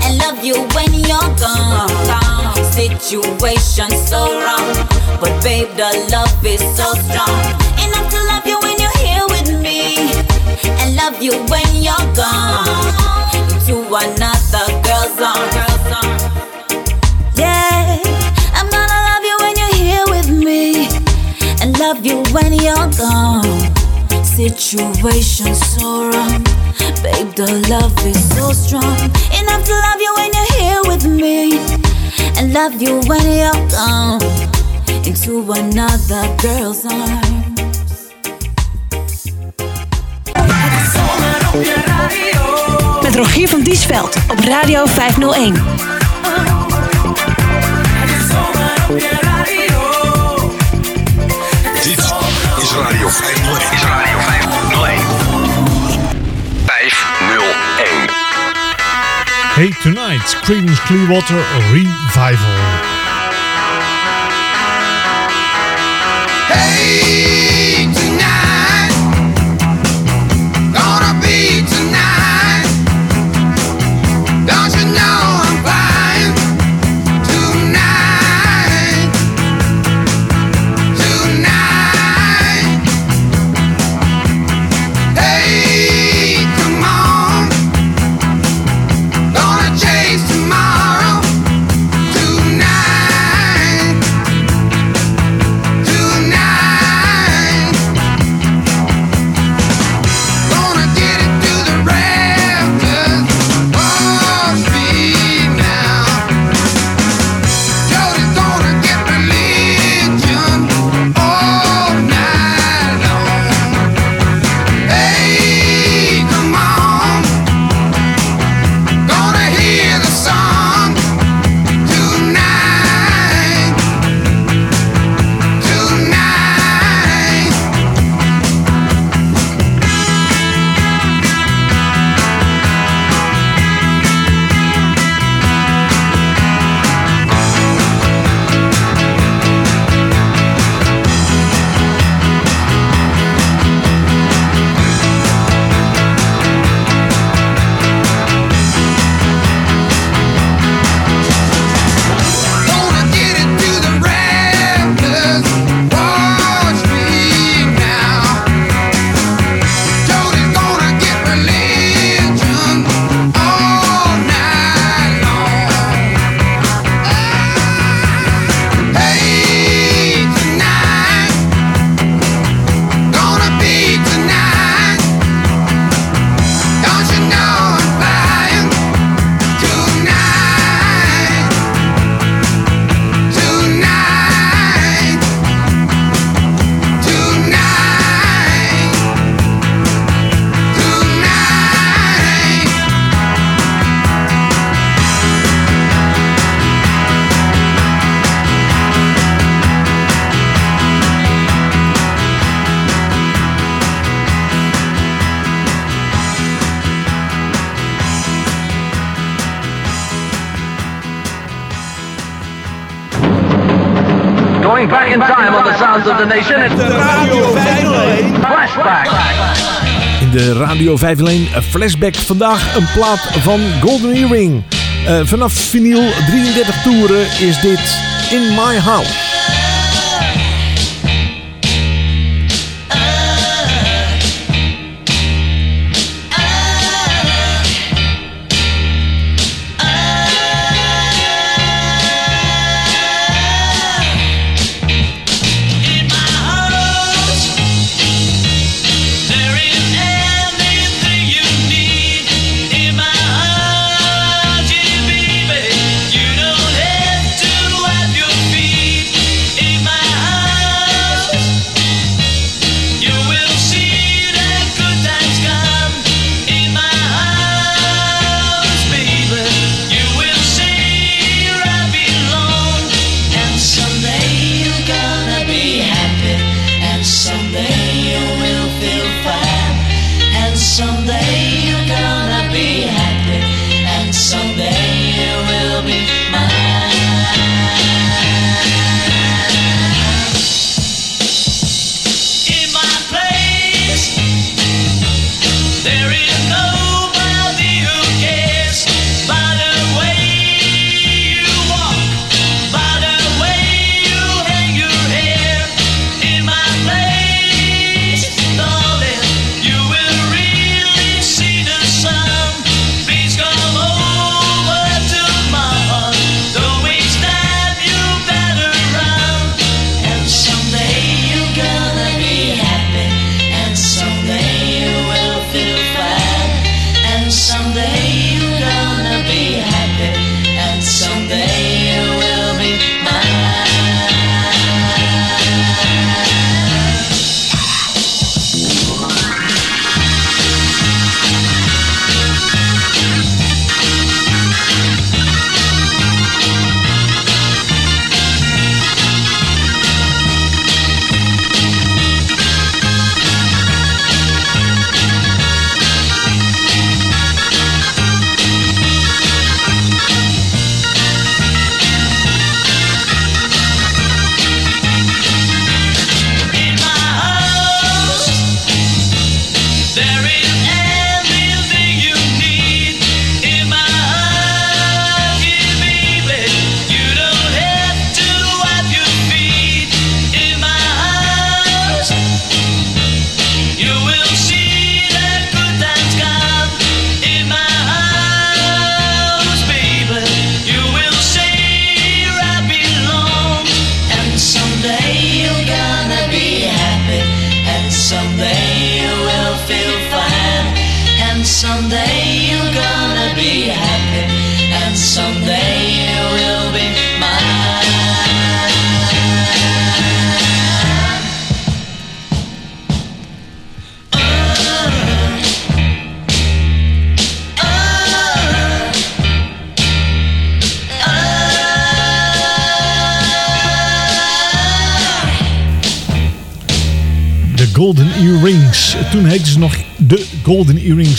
and love you when you're gone. Situation so wrong, but babe, the love is so strong. Enough to love you when you're here with me and love you when you're gone into another girl's arms. You when you're gone. Situation so wrong, babe. The love is so strong. Enough to love you when you're here with me and love you when you're gone into another girl's arms. Met Rogier van Diesveld op Radio 501. Radio 501. Is Radio 501. 501. Hey Tonight, Creedence Clearwater Revival. Hey, De Radio 501 Flashback vandaag een plaat van Golden Earring. Eh, vanaf vinyl 33 toeren is dit In My House.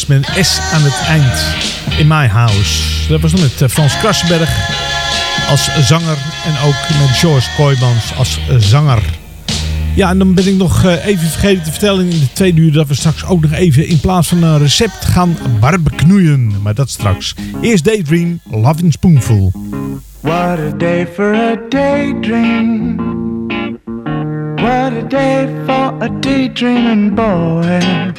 Met S aan het eind. In My House. Dat was nog met eh, Frans Krassenberg als zanger. En ook met George Kooijmans als zanger. Ja, en dan ben ik nog eh, even vergeten te vertellen in de tweede uur... dat we straks ook nog even in plaats van een recept gaan barbeknoeien. Maar dat straks. Eerst Daydream, Love in Spoonful. What a day for a daydream. What a day for a daydreaming boy.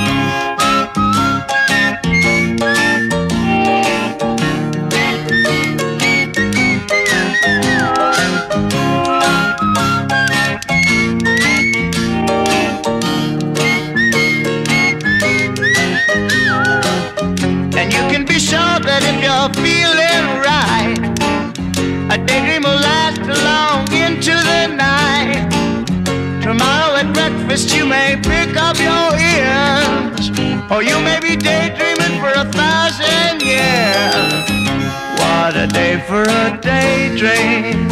At you may pick up your ears, or you may be daydreaming for a thousand years. What a day for a daydream,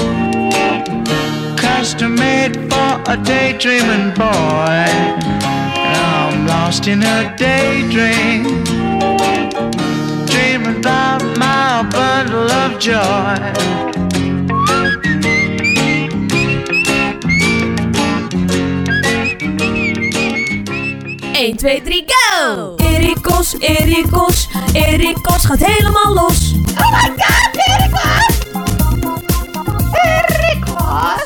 custom made for a daydreaming boy. I'm lost in a daydream dreaming about my bundle of joy. 1, 2, 3, go! Erikos, Erikos, Erikos gaat helemaal los. Oh my god, Erikos!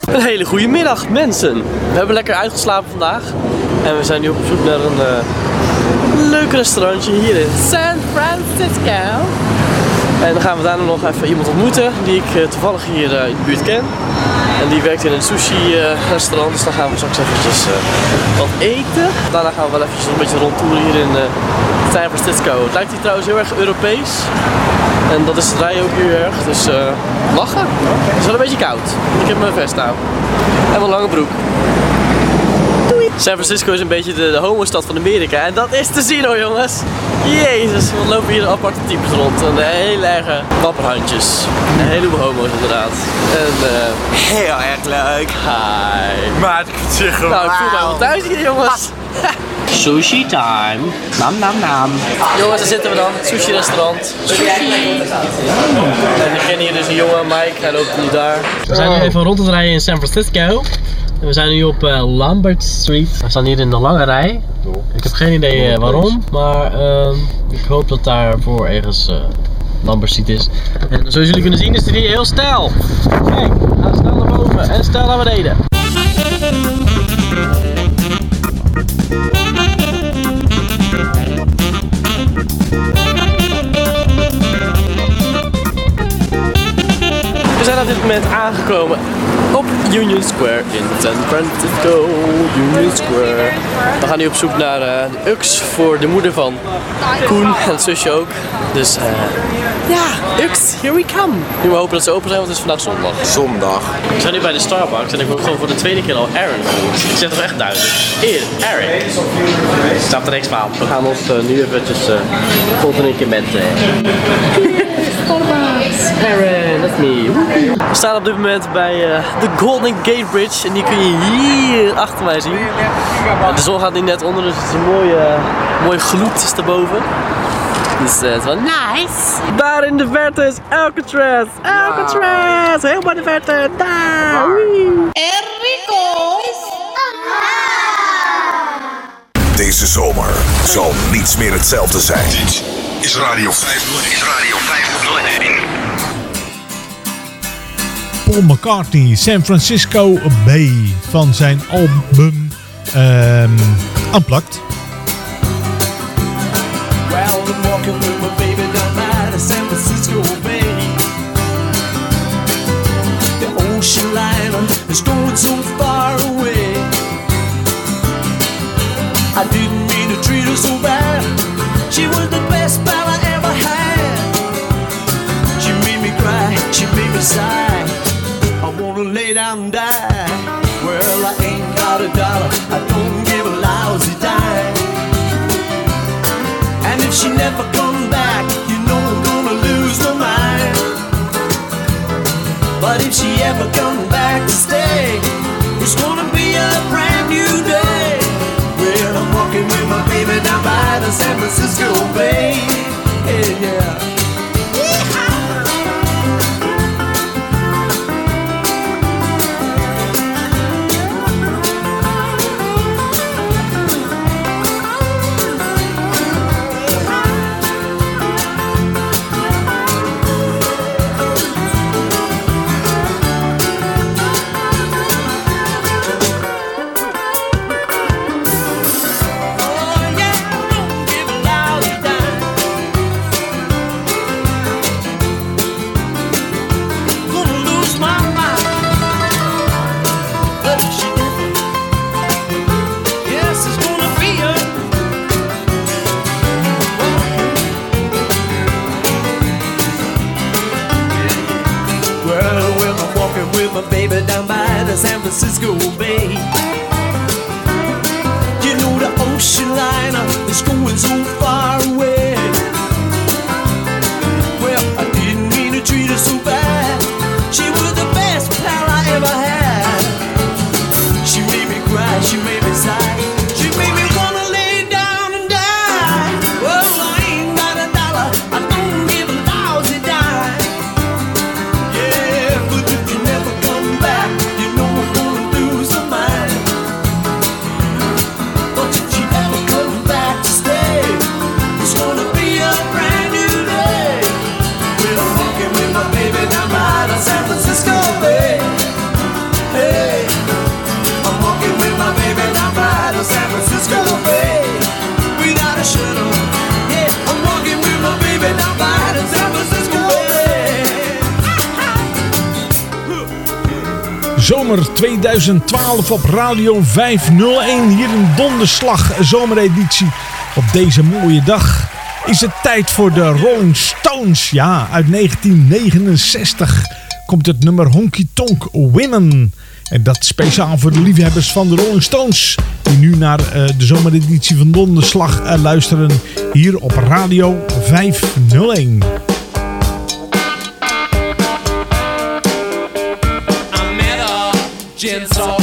Een hele goede middag, mensen. We hebben lekker uitgeslapen vandaag. En we zijn nu op zoek naar een eh, leuk restaurantje hier in San Francisco. En dan gaan we daarna nog even iemand ontmoeten die ik eh, toevallig hier eh, in de buurt ken. En die werkt in een sushi eh, restaurant, dus dan gaan we straks eventjes eh, wat eten. Daarna gaan we wel eventjes een beetje rondtoeren hier in eh, San Francisco. Het lijkt hier trouwens heel erg Europees. En dat is het rijden ook heel erg, dus lachen. Het is wel een beetje koud. Ik heb mijn vest aan. En mijn lange broek. San Francisco is een beetje de, de homostad van Amerika. En dat is te zien hoor jongens. Jezus, we lopen hier aparte types rond. En hele erge wapperhandjes. Een heleboel homo's inderdaad. En eh Heel erg leuk. Hi. Maar ik vind het zich Nou, ik voel mij wel thuis hier jongens. Sushi time. Nam nam nam. Jongens, daar zitten we dan. Sushi restaurant. Sushi. En ik ken hier dus een jongen, Mike. Hij loopt nu daar. We zijn nu even rond het rijden in San Francisco. En we zijn nu op eh, Lambert Street. We staan hier in de lange rij. Ik heb geen idee eh, waarom, maar ehm, ik hoop dat daarvoor ergens eh, Lambert Street is. En zoals jullie kunnen zien is het hier heel stijl. Kijk, ga snel naar boven en snel naar beneden. We zijn op dit moment aangekomen op Union Square in San Francisco. Union Square. We gaan nu op zoek naar eh, de Ux voor de moeder van Koen en het zusje ook. Dus eh ja, Ux, here we come. Nu we hopen dat ze open zijn, want het is vandaag zondag. Zondag. We zijn nu bij de Starbucks en ik heb gewoon voor de tweede keer al Aaron gehoord. Ik zeg toch echt duidelijk. Hier, Aaron. Staat er niks van. We gaan ons eh, nu eventjes uh, vol drinken met uh, Starbucks. Aaron, that's me. We staan op dit moment bij eh, de Golden Gate Bridge en die kun je hier achter mij zien. de zon gaat niet net onder, dus het is een mooie, mooie gloed is erboven. Dus eh, het is wel nice. Daar in de verte is Alcatraz. Alcatraz. Helemaal in de verte. Daar. Wee. Enricos. Deze zomer zal niets meer hetzelfde zijn. Is Radio 501. Is Radio 501. Paul McCartney, San Francisco Bay van zijn album um, Unplugged. Well, I'm walking with my baby down by San Francisco Bay. The ocean liner is going so far away. I didn't mean to treat her so bad. She was the I wanna lay down and die. Well, I ain't got a dollar, I don't give a lousy dime. And if she never comes back, you know I'm gonna lose my mind. But if she ever comes back to stay, it's gonna be a brand new day. Well, I'm walking with my baby down by the San Francisco Bay. Yeah, yeah. 2012 op Radio 501. Hier in Donderslag zomereditie. Op deze mooie dag is het tijd voor de Rolling Stones. Ja, uit 1969 komt het nummer Honky Tonk Women. En dat speciaal voor de liefhebbers van de Rolling Stones. Die nu naar eh, de zomereditie van Donderslag eh, luisteren. Hier op Radio 501. gin song.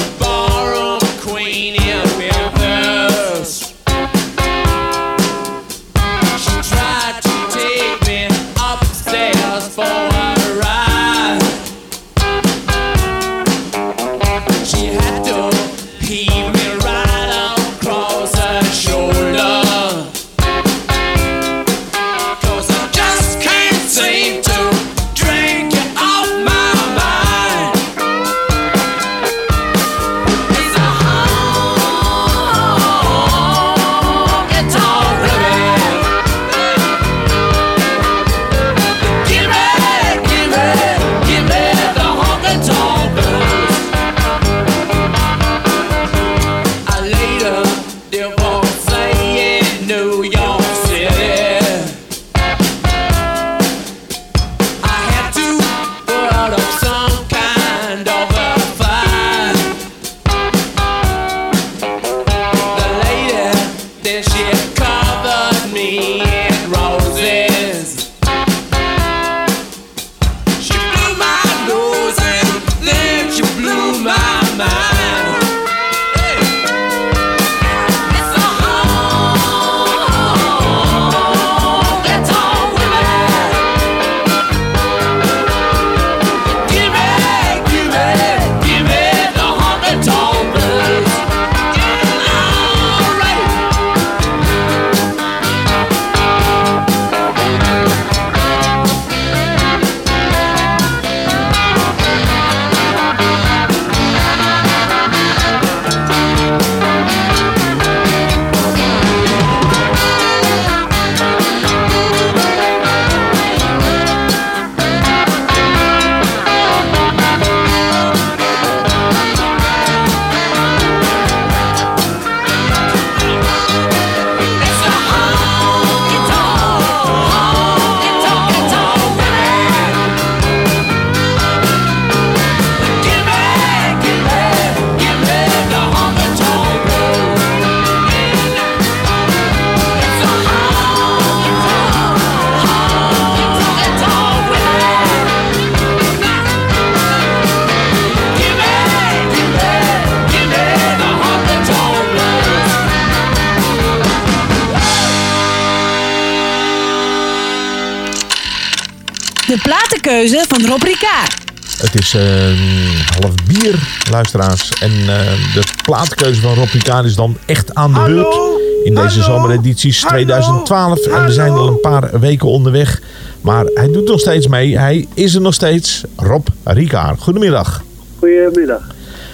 Is eh, half bier, luisteraars. En eh, de plaatkeuze van Rob Ricard is dan echt aan de beurt. In deze zomeredities 2012. En we zijn al een paar weken onderweg. Maar hij doet nog steeds mee. Hij is er nog steeds. Rob Ricard. Goedemiddag. Goedemiddag.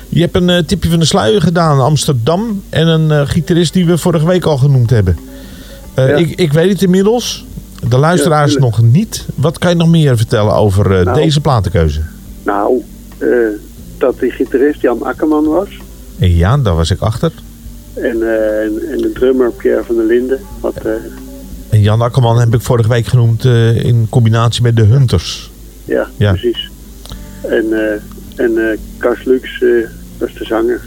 Je hebt een eh, tipje van de sluier gedaan. Amsterdam. En een eh, gitarist die we vorige week al genoemd hebben. Eh, ik, ik weet het inmiddels. De luisteraars Ja, nog niet. Wat kan je nog meer vertellen over eh, Nou. deze platenkeuze? Nou, eh, dat die gitarist Jan Akkerman was. En ja, daar was ik achter. En, eh, en, en de drummer Pierre van der Linden. Wat, eh, En Jan Akkerman heb ik vorige week genoemd eh, in combinatie met de Hunters. ja, Ja. precies. En, eh en eh Cas Lux eh, was de zanger.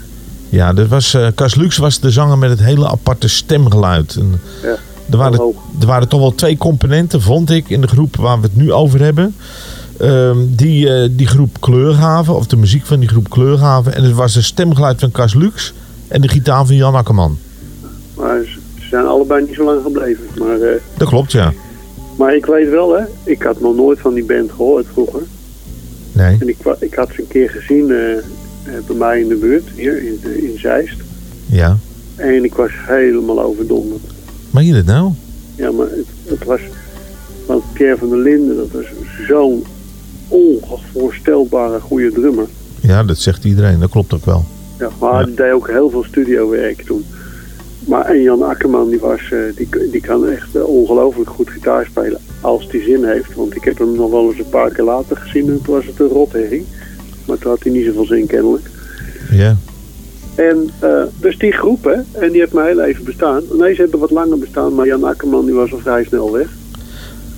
Ja, dat was, eh Cas Lux was de zanger met het hele aparte stemgeluid. En Ja, er, waren, er waren toch wel twee componenten, vond ik, in de groep waar we het nu over hebben. Ehm, die, eh, die groep kleur gaven, of de muziek van die groep kleur gaven. En het was het stemgeluid van Cas Lux en de gitaar van Jan Akkerman. Maar ze zijn allebei niet zo lang gebleven. Maar, eh, Dat klopt, ja. maar ik weet wel, hè. Ik had nog nooit van die band gehoord vroeger. Nee. En ik, ik had ze een keer gezien eh, bij mij in de buurt, hier in, in Zeist. Ja. En ik was helemaal overdonderd. Maar je het nou? Ja, maar het, het was... Want Pierre van der Linden, dat was zo'n onvoorstelbare goede drummer. Ja, dat zegt iedereen. Dat klopt ook wel. Ja, maar die deed ook heel veel studiowerk toen. Maar en Jan Akkerman, die, was, eh, die, die kan echt eh, ongelooflijk goed gitaar spelen. Als die zin heeft. Want ik heb hem nog wel eens een paar keer later gezien. En toen was het een rotherrie. Maar toen had hij niet zoveel zin kennelijk. Ja. En eh, dus die groep, hè. En die heeft mijn hele leven bestaan. Nee, ze hebben wat langer bestaan. Maar Jan Akkerman, die was al vrij snel weg.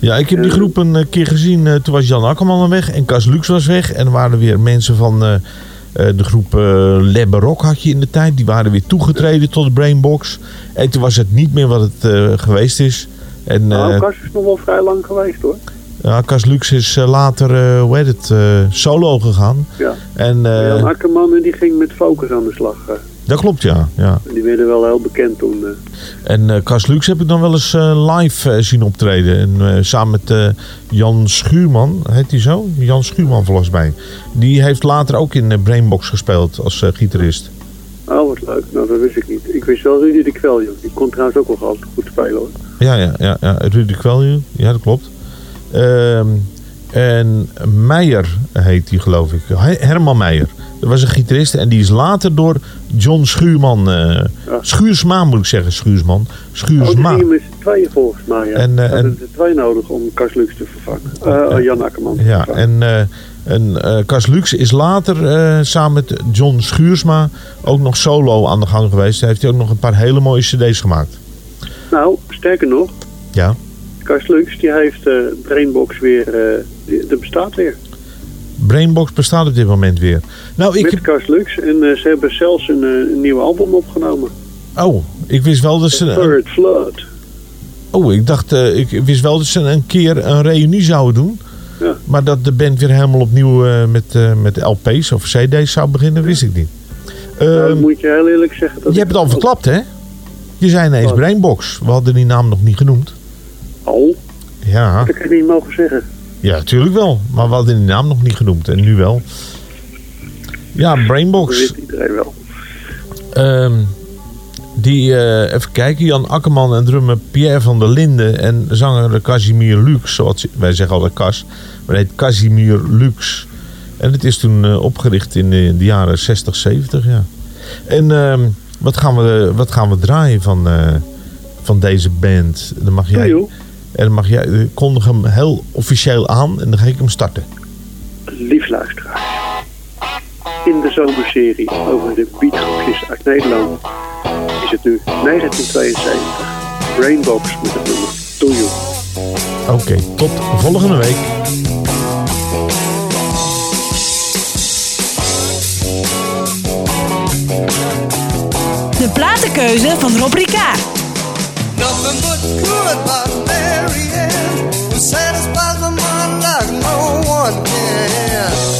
Ja, ik heb die groep een eh, keer gezien. eh, toen was Jan Akkerman weg en Cas Lux was weg. En er waren weer mensen van eh, eh, de groep uh, Le Baroque had je in de tijd. Die waren weer toegetreden tot de Brainbox. En toen was het niet meer wat het eh, geweest is. En, nou, eh, Cas is nog wel vrij lang geweest, hoor. ja, Cas Lux is eh, later, eh, hoe heet het, eh, solo gegaan. Ja. En eh, Jan Akkerman, en die ging met Focus aan de slag. Dat klopt, ja. ja. Die werden wel heel bekend toen. eh. En Cas Lux heb ik dan wel eens eh, live zien optreden. En, samen met Jan Schuurman, heet hij zo? Jan Schuurman volgens mij. Die heeft later ook in Brainbox gespeeld als gitarist. Oh, wat leuk. Nou, dat wist ik niet. Ik wist wel Rudy de Kweljo. Die kon trouwens ook wel altijd goed spelen, hoor. Ja, ja, ja, ja. Rudy Kwelju. Ja, dat klopt. En Meijer heet hij geloof ik. He- Herman Meijer. Dat was een gitarist en die is later door John Schuurman... Schuursma moet ik zeggen, Schuursman. Oh, die Schuursma. met z'n tweeën volgens mij, ja. En, Hadden en- er twee nodig om Cas Lux te vervangen. Eh, Jan Akkerman Ja, en, en Cas Lux is later samen met John Schuursma ook nog solo aan de gang geweest. Daar heeft hij ook nog een paar hele mooie cd's gemaakt. Nou, sterker nog, Ja. Cas Lux die heeft eh Brainbox weer... eh er bestaat weer. Brainbox bestaat op dit moment weer. Nou, ik met. Cas Lux. En eh, ze hebben zelfs een, een nieuw album opgenomen. Oh, ik wist wel dat ze... Third Flood. Oh, ik dacht, ik wist wel dat ze een keer een reunie zouden doen. Ja. Maar dat de band weer helemaal opnieuw met, met LP's of CD's zou beginnen, wist ik niet. Nou, Ehm, moet je heel eerlijk zeggen... Dat je hebt het al verklapt, hè? Je zei ineens? Brainbox. We hadden die naam nog niet genoemd. Oh, Ja, dat kan je niet mogen zeggen. ja, natuurlijk wel. Maar we hadden die naam nog niet genoemd. En nu wel. Ja, Dat Brainbox. weet iedereen wel. Ehm, die, eh, even kijken, Jan Akkerman en drummer Pierre van der Linden en zanger Casimir Lux, zoals wij zeggen altijd Cas, maar het heet Casimir Lux. En het is toen eh, opgericht in de, de jaren 60, 70, ja. En ehm, wat, gaan we, wat gaan we draaien van, eh, van deze band? Dan mag jij, en dan mag jij eh, kondig hem heel officieel aan en dan ga ik hem starten. Lief luisteraars. In de zomerserie over de beatgroepjes uit Nederland is het nu 1972. Brainbox met het nummer To You. Oké, tot volgende week. De platenkeuze van Rob Ricard. Nothing but good about Marianne Who satisfies my mind like no one can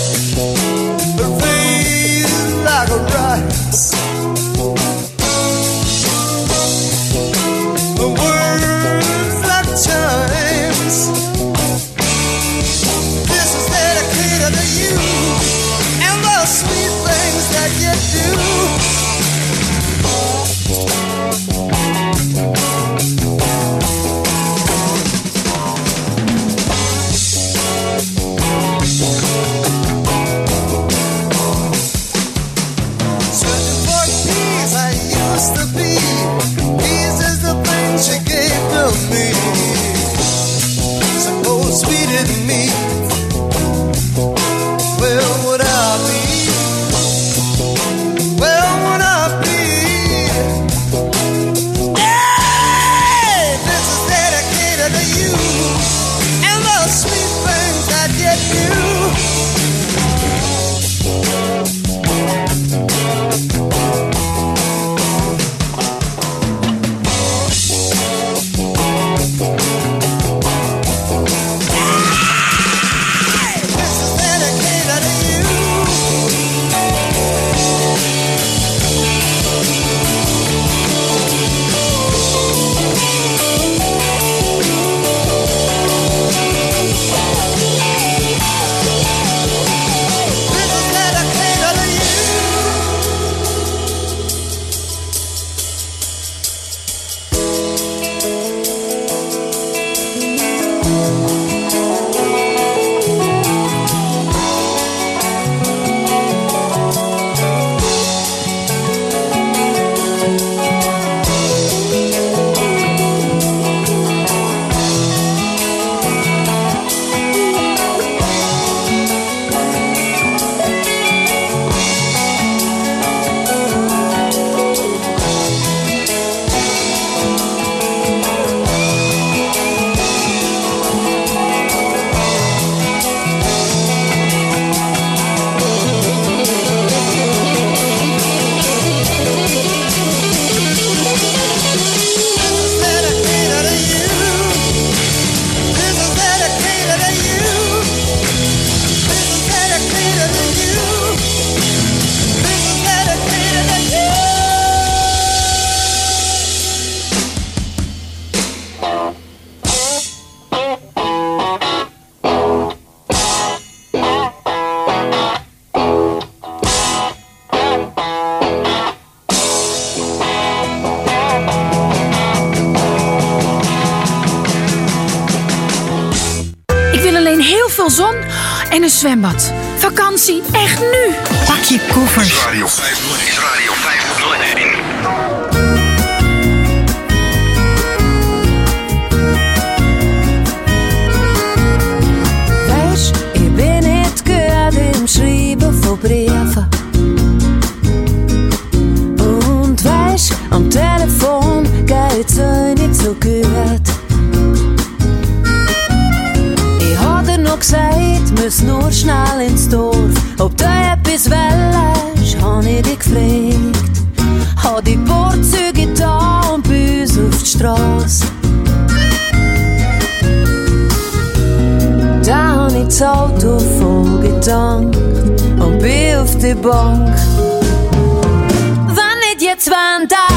canta.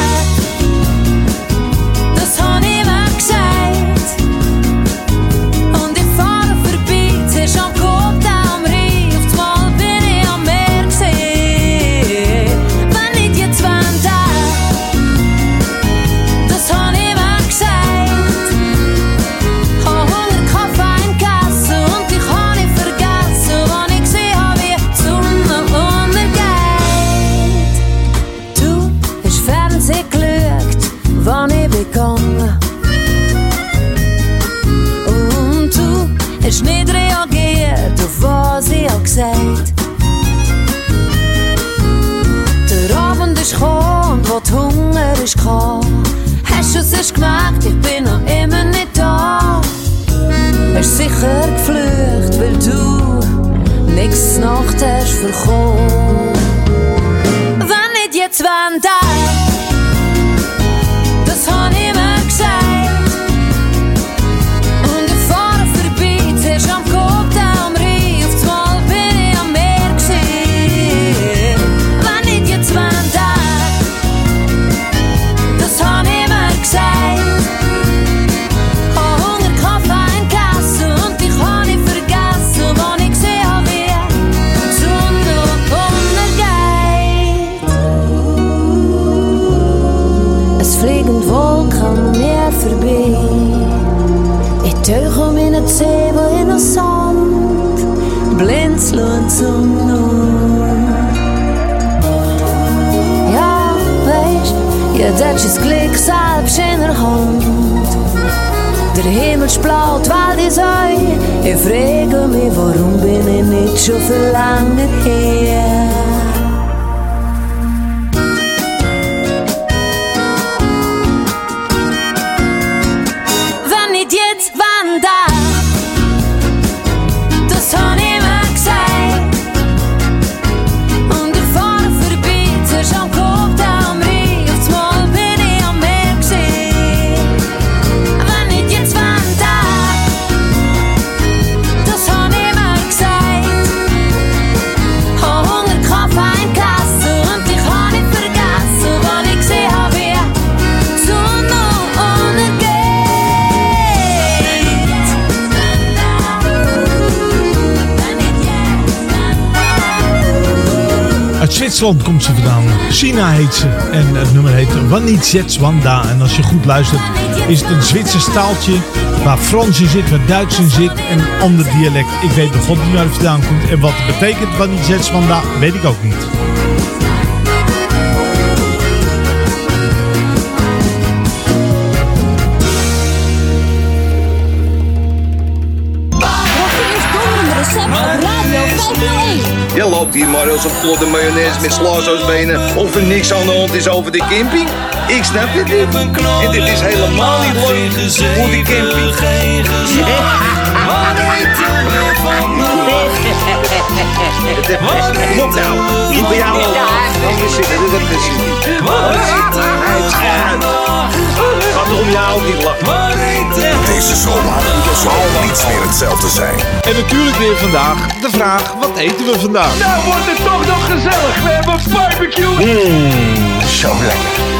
Komt ze vandaan. China heet ze. En het nummer heet Wanit Wanda. En als je goed luistert, is het een Zwitsers taaltje waar Frans in zit, waar Duits in zit en ander dialect. Ik weet nog god niet waar het vandaan komt. En wat betekent Wanit Wanda, weet ik ook niet. Als een vlotte mayonaise met slazoosbenen. Of er niks aan de hand is over de camping. Ik snap het niet. En dit is helemaal niet leuk voor die camping. Kom nou, jou. Anders zitten, gezien. Gaat er om jou niet lachen. Deze zomer zal niets meer hetzelfde zijn. En natuurlijk weer vandaag de vraag, wat eten we vandaag? Nou wordt het toch nog gezellig. We hebben barbecue. Mmm, zo lekker.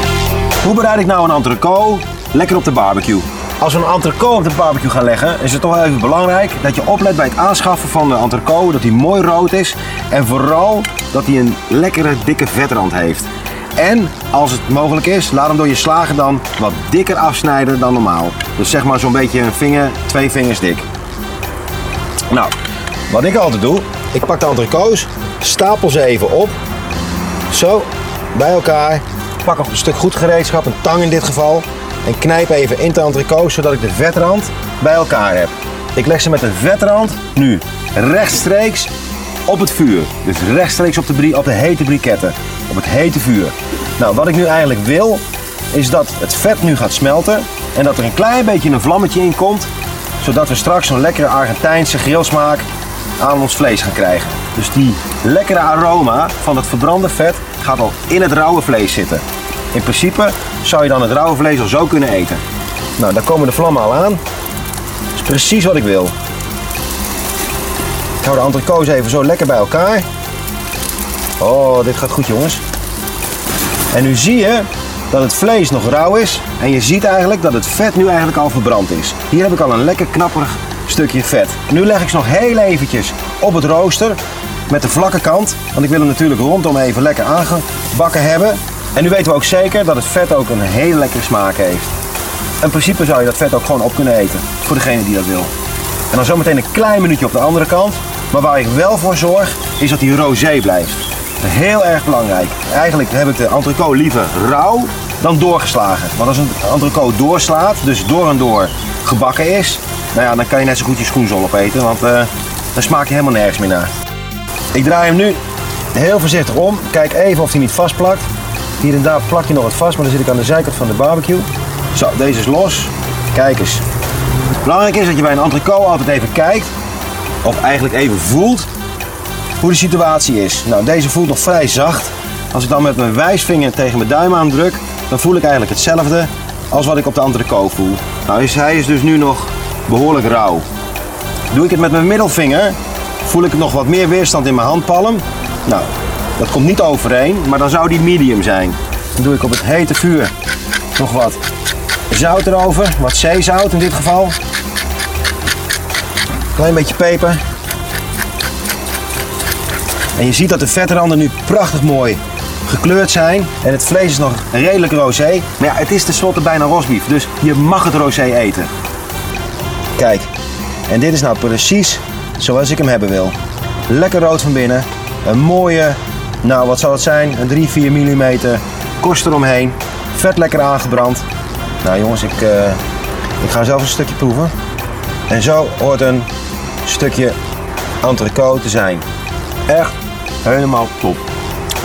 Hoe bereid ik nou een entrecote lekker op de barbecue? Als we een entrecote op de barbecue gaan leggen, is het toch wel even belangrijk dat je oplet bij het aanschaffen van de entrecote dat hij mooi rood is en vooral dat hij een lekkere dikke vetrand heeft. En als het mogelijk is, laat hem door je slager dan wat dikker afsnijden dan normaal. Dus zeg maar zo'n beetje een vinger, twee vingers dik. Nou, wat ik altijd doe, ik pak de entrecotes, stapel ze even op. Zo, bij elkaar. Pak een stuk goed gereedschap, een tang in dit geval. En knijp even in de entrecote zodat ik de vetrand bij elkaar heb. Ik leg ze met de vetrand nu rechtstreeks op het vuur. Dus rechtstreeks op de, op de hete briketten. Op het hete vuur. Nou, wat ik nu eigenlijk wil, is dat het vet nu gaat smelten. En dat er een klein beetje een vlammetje in komt. Zodat we straks zo'n lekkere Argentijnse grillsmaak aan ons vlees gaan krijgen. Dus die lekkere aroma van het verbrande vet gaat al in het rauwe vlees zitten. In principe zou je dan het rauwe vlees al zo kunnen eten. Nou, daar komen de vlammen al aan. Dat is precies wat ik wil. Ik hou de entrecotes even zo lekker bij elkaar. Oh, dit gaat goed jongens. En nu zie je dat het vlees nog rauw is. En je ziet eigenlijk dat het vet nu eigenlijk al verbrand is. Hier heb ik al een lekker knapperig stukje vet. Nu leg ik ze nog heel eventjes op het rooster met de vlakke kant. Want ik wil hem natuurlijk rondom even lekker aangebakken hebben. En nu weten we ook zeker dat het vet ook een hele lekkere smaak heeft. In principe zou je dat vet ook gewoon op kunnen eten. Voor degene die dat wil. En dan zometeen een klein minuutje op de andere kant. Maar waar ik wel voor zorg, is dat die rosé blijft. Heel erg belangrijk. Eigenlijk heb ik de entrecote liever rauw dan doorgeslagen. Want als een entrecote doorslaat, dus door en door gebakken is, nou ja, dan kan je net zo goed je schoenzol opeten, want eh dan smaak je helemaal nergens meer naar. Ik draai hem nu heel voorzichtig om. Kijk even of hij niet vastplakt. Hier en daar plakt hij nog wat vast, maar dan zit ik aan de zijkant van de barbecue. Zo, deze is los. Kijk eens. Belangrijk is dat je bij een entrecote altijd even kijkt, of eigenlijk even voelt, hoe de situatie is. Nou, deze voelt nog vrij zacht. Als ik dan met mijn wijsvinger tegen mijn duim aandruk, dan voel ik eigenlijk hetzelfde als wat ik op de entrecote voel. Nou, hij is dus nu nog behoorlijk rauw. Doe ik het met mijn middelvinger, voel ik nog wat meer weerstand in mijn handpalm. Nou, dat komt niet overeen, maar dan zou die medium zijn. Dan doe ik op het hete vuur nog wat zout erover, wat zeezout in dit geval. Klein beetje peper. En je ziet dat de vetranden nu prachtig mooi gekleurd zijn. En het vlees is nog redelijk rosé. Maar ja, het is tenslotte bijna rosbief. Dus je mag het rosé eten. Kijk, En dit is nou precies zoals ik hem hebben wil. Lekker rood van binnen. Een mooie, nou wat zal het zijn? Een 3, 4 mm korst eromheen. Vet lekker aangebrand. Nou jongens, ik, eh, ik ga zelf een stukje proeven. En zo hoort een stukje entrecote te zijn. Echt helemaal top.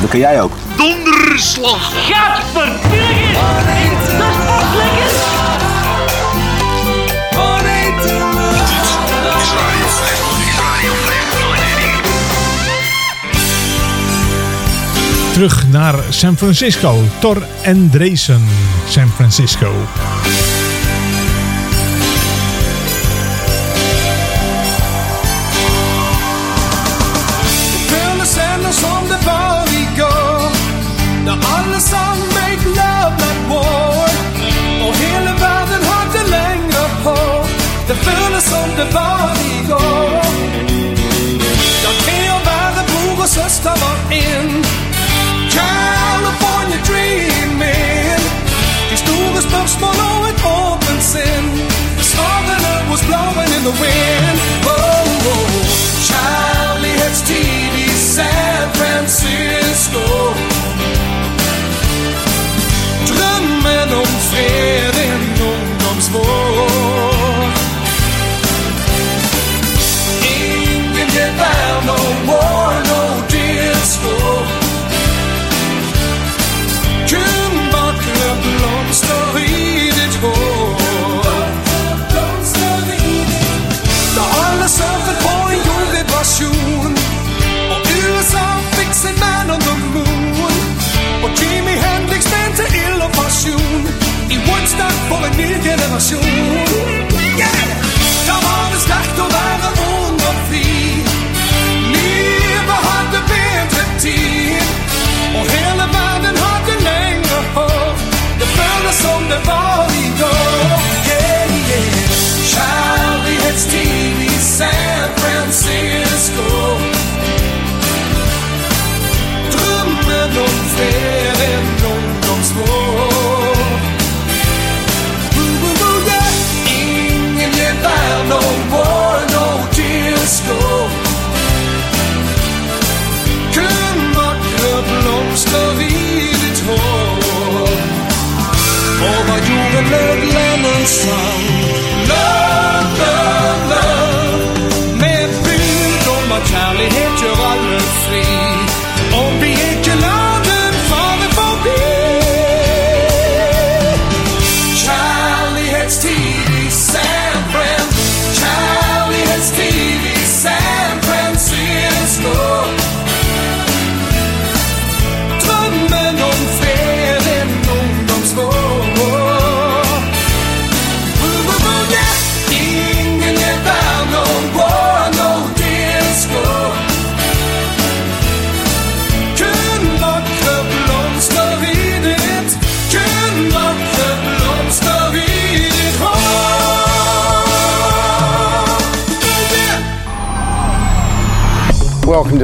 Dat kun jij ook. Donderslag! Gadverdikke! Dat! Is Terug naar San Francisco. Thor en Dresen, San Francisco. Føler sender syskon. Drömmen om fred är en ungdomsvår pasión sun.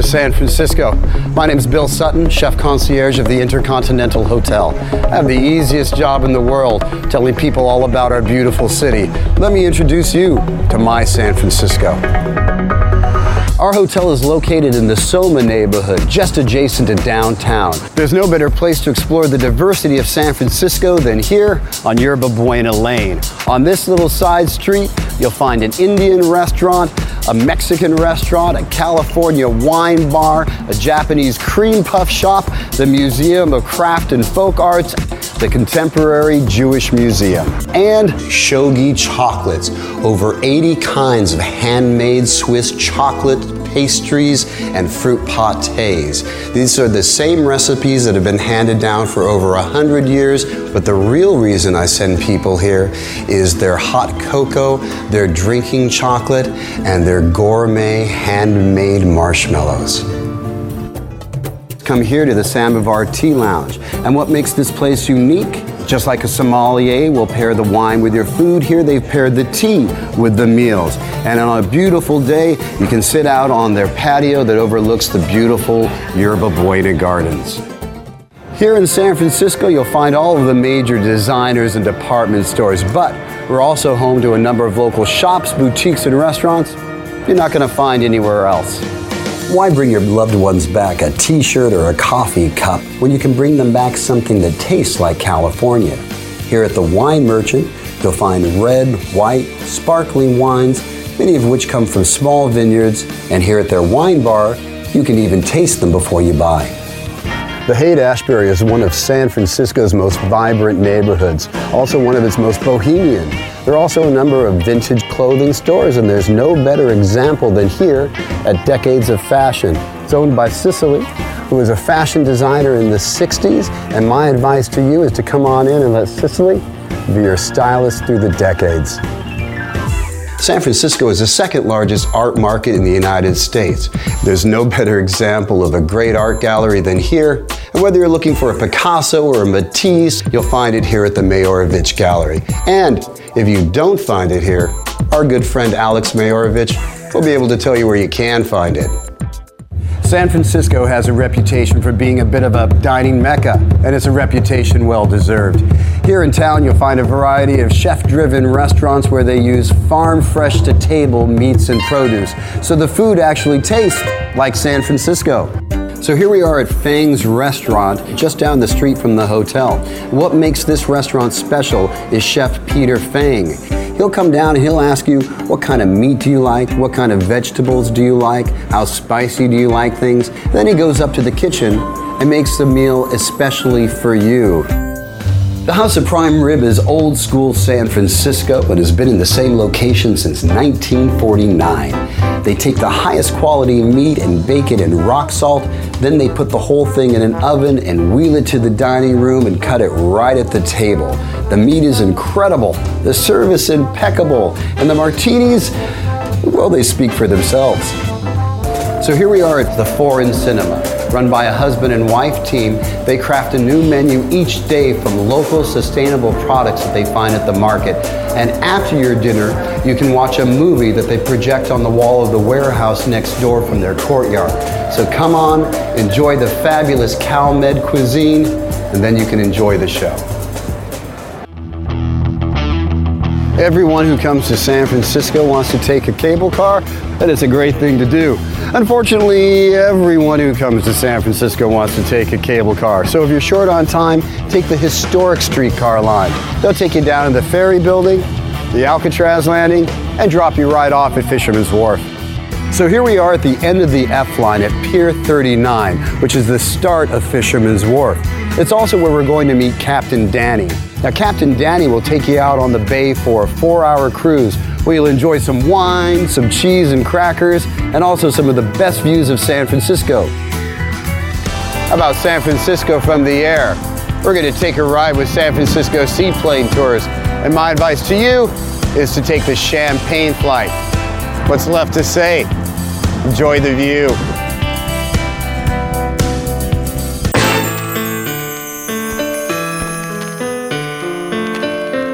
San Francisco. My name is Bill Sutton, chef concierge of the Intercontinental Hotel. I have the easiest job in the world, telling people all about our beautiful city. Let me introduce you to my San Francisco. Our hotel is located in the Soma neighborhood, just adjacent to downtown. There's no better place to explore the diversity of San Francisco than here on Yerba Buena Lane. On this little side street, you'll find an Indian restaurant, a Mexican restaurant, a California wine bar, a Japanese cream puff shop, the Museum of Craft and Folk Arts, the Contemporary Jewish Museum, and Shogi Chocolates. Over 80 kinds of handmade Swiss chocolate pastries and fruit pâtés. These are the same recipes that have been handed down for over a hundred years, but the real reason I send people here is their hot cocoa, their drinking chocolate, and their gourmet handmade marshmallows. Come here to the Samovar Tea Lounge. And what makes this place unique? Just like a sommelier will pair the wine with your food, here they've paired the tea with the meals. And on a beautiful day, you can sit out on their patio that overlooks the beautiful Yerba Buena Gardens. Here in San Francisco, you'll find all of the major designers and department stores, but We're also home to a number of local shops, boutiques, and restaurants you're not going to find anywhere else. Why bring your loved ones back a t shirt or a coffee cup when you can bring them back something that tastes like California? Here at the Wine Merchant, you'll find red, white, sparkling wines, many of which come from small vineyards, and here at their wine bar, you can even taste them before you buy. The Haight Ashbury is one of San Francisco's most vibrant neighborhoods, also one of its most bohemian. There are also a number of vintage clothing stores, and there's no better example than here at Decades of Fashion. It's owned by Cicely, who was a fashion designer in the 60s, and my advice to you is to come on in and let Cicely be your stylist through the decades. San Francisco is the second largest art market in the United States. There's no better example of a great art gallery than here. And whether you're looking for a Picasso or a Matisse, you'll find it here at the Mayorovich Gallery. And if you don't find it here, our good friend Alex Mayorovich will be able to tell you where you can find it. San Francisco has a reputation for being a bit of a dining mecca, and it's a reputation well deserved. Here in town, you'll find a variety of chef driven restaurants where they use farm fresh to table meats and produce, so the food actually tastes like San Francisco. So here we are at Fang's restaurant, just down the street from the hotel. What makes this restaurant special is Chef Peter Fang. He'll come down and he'll ask you, what kind of meat do you like? What kind of vegetables do you like? How spicy do you like things? Then he goes up to the kitchen and makes the meal especially for you. The House of Prime Rib is old school San Francisco, but has been in the same location since 1949. They take the highest quality meat and bake it in rock salt, then they put the whole thing in an oven and wheel it to the dining room and cut it right at the table. The meat is incredible, the service impeccable, and the martinis, well, they speak for themselves. So here we are at the Foreign Cinema. Run by a husband and wife team, they craft a new menu each day from local sustainable products that they find at the market. And after your dinner, you can watch a movie that they project on the wall of the warehouse next door from their courtyard. So come on, enjoy the fabulous CalMed cuisine, and then you can enjoy the show. Everyone who comes to San Francisco wants to take a cable car, and it's a great thing to do. Unfortunately, everyone who comes to San Francisco wants to take a cable car. So if you're short on time, take the historic streetcar line. They'll take you down to the ferry building, the Alcatraz landing, and drop you right off at Fisherman's Wharf. So here we are at the end of the F line at Pier 39, which is the start of Fisherman's Wharf. It's also where we're going to meet Captain Danny. Now, Captain Danny will take you out on the bay for a four hour cruise where you'll enjoy some wine, some cheese and crackers, and also some of the best views of San Francisco. How about San Francisco from the air? We're going to take a ride with San Francisco Seaplane Tours, and my advice to you is to take the champagne flight. What's left to say? Enjoy the view.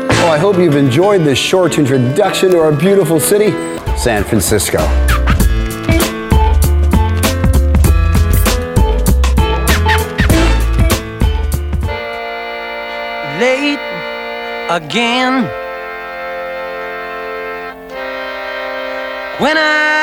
Well, I hope you've enjoyed this short introduction to our beautiful city, San Francisco. late again. When I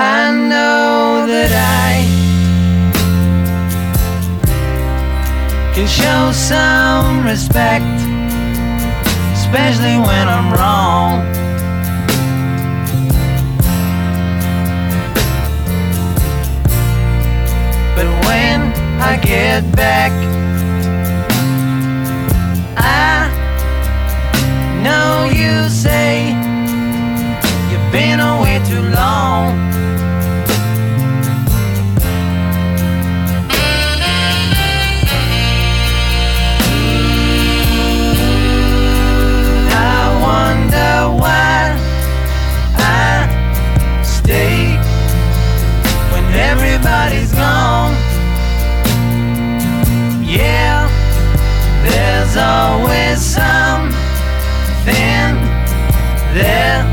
I know that I can show some respect, especially when I'm wrong. But when I get back, I know you say you've been away too long. why I stay when everybody's gone. Yeah, there's always something there.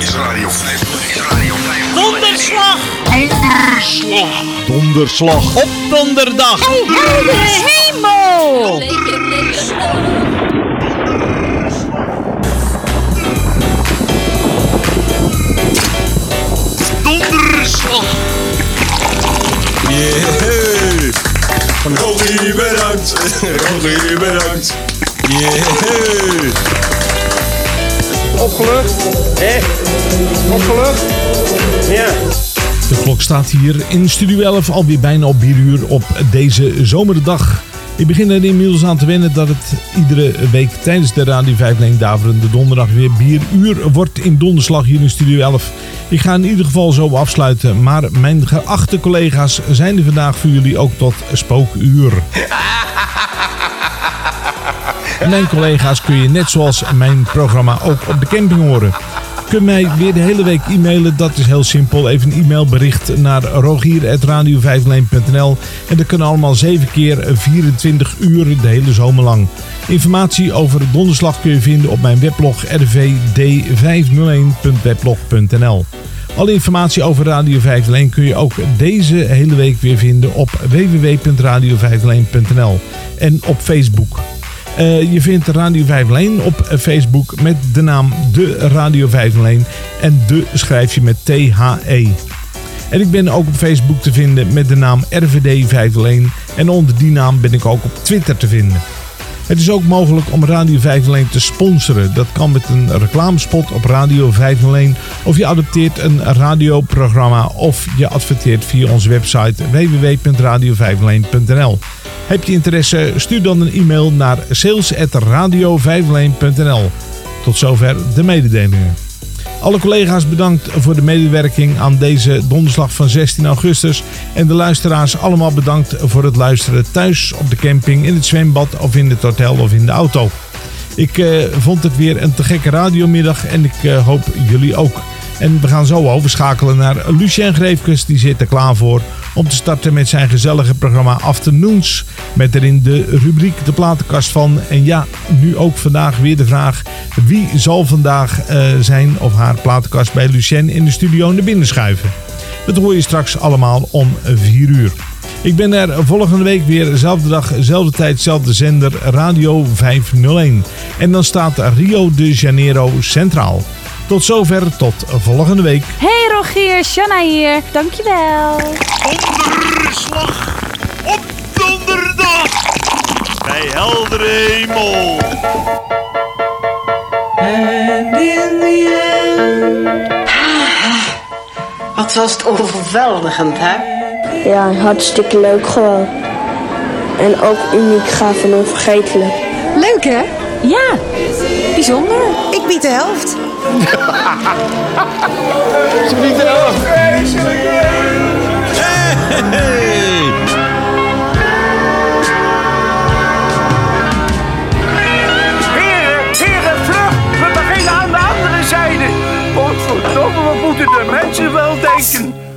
Is Radio 5. Is Radio 5. Donderslag! Donderslag. Donderslag. Op donderdag. hemel! Donderslag. Yeah. Rogie bedankt. Rogie bedankt. Yeah. Opgelucht? Hé? Opgelucht? Ja. De klok staat hier in Studio 11 alweer bijna op 4 uur op deze zomerdag. Ik begin er inmiddels aan te wennen dat het iedere week tijdens de Radio 5 Leen Daverende Donderdag weer 4 uur wordt in donderslag hier in Studio 11. Ik ga in ieder geval zo afsluiten, maar mijn geachte collega's zijn er vandaag voor jullie ook tot spookuur. Mijn collega's kun je net zoals mijn programma ook op de camping horen. Je kunt mij weer de hele week e-mailen. Dat is heel simpel. Even een e-mailbericht naar rogier.radio En dat kunnen allemaal 7 keer 24 uur de hele zomer lang. Informatie over de donderslag kun je vinden op mijn weblog rvd501.weblog.nl Alle informatie over Radio 501 kun je ook deze hele week weer vinden op www.radio501.nl en op Facebook. Eh, je vindt Radio 501 op Facebook met de naam De Radio 501 en De schrijf je met T-H-E. En ik ben ook op Facebook te vinden met de naam RVD 501 en onder die naam ben ik ook op Twitter te vinden. Het is ook mogelijk om Radio 501 te sponsoren. Dat kan met een reclamespot op Radio 501 of je adopteert een radioprogramma of je adverteert via onze website www.radio501.nl. Heb je interesse? Stuur dan een e-mail naar sales.radio501.nl. Tot zover de mededelingen. Alle collega's bedankt voor de medewerking aan deze donderslag van 16 augustus. En de luisteraars allemaal bedankt voor het luisteren thuis, op de camping, in het zwembad of in het hotel of in de auto. Ik eh, vond het weer een te gekke radiomiddag en ik eh, hoop jullie ook. En we gaan zo overschakelen naar Lucien Greefkes. Die zit er klaar voor om te starten met zijn gezellige programma Afternoons. Met erin de rubriek De Platenkast van. En ja, nu ook vandaag weer de vraag. Wie zal vandaag eh, zijn of haar platenkast bij Lucien in de studio naar binnen schuiven? Dat hoor je straks allemaal om 4 uur. Ik ben er volgende week weer, dezelfde dag, dezelfde tijd, dezelfde zender, Radio 501. En dan staat Rio de Janeiro centraal. Tot zover, tot volgende week. Hey Rogier, Shanna hier. Dankjewel. Donderslag op donderdag. Bij heldere hemel. And in the end. Wat was het overweldigend, hè? Ja, hartstikke leuk gewoon. En ook uniek, gaaf en onvergetelijk. Leuk hè? Ja, Bijzonder. Ik bied de helft. Ze biedt de helft. Hey. Heren, heren, vlug. We beginnen aan de andere zijde. Godverdomme, wat moeten de mensen wel denken?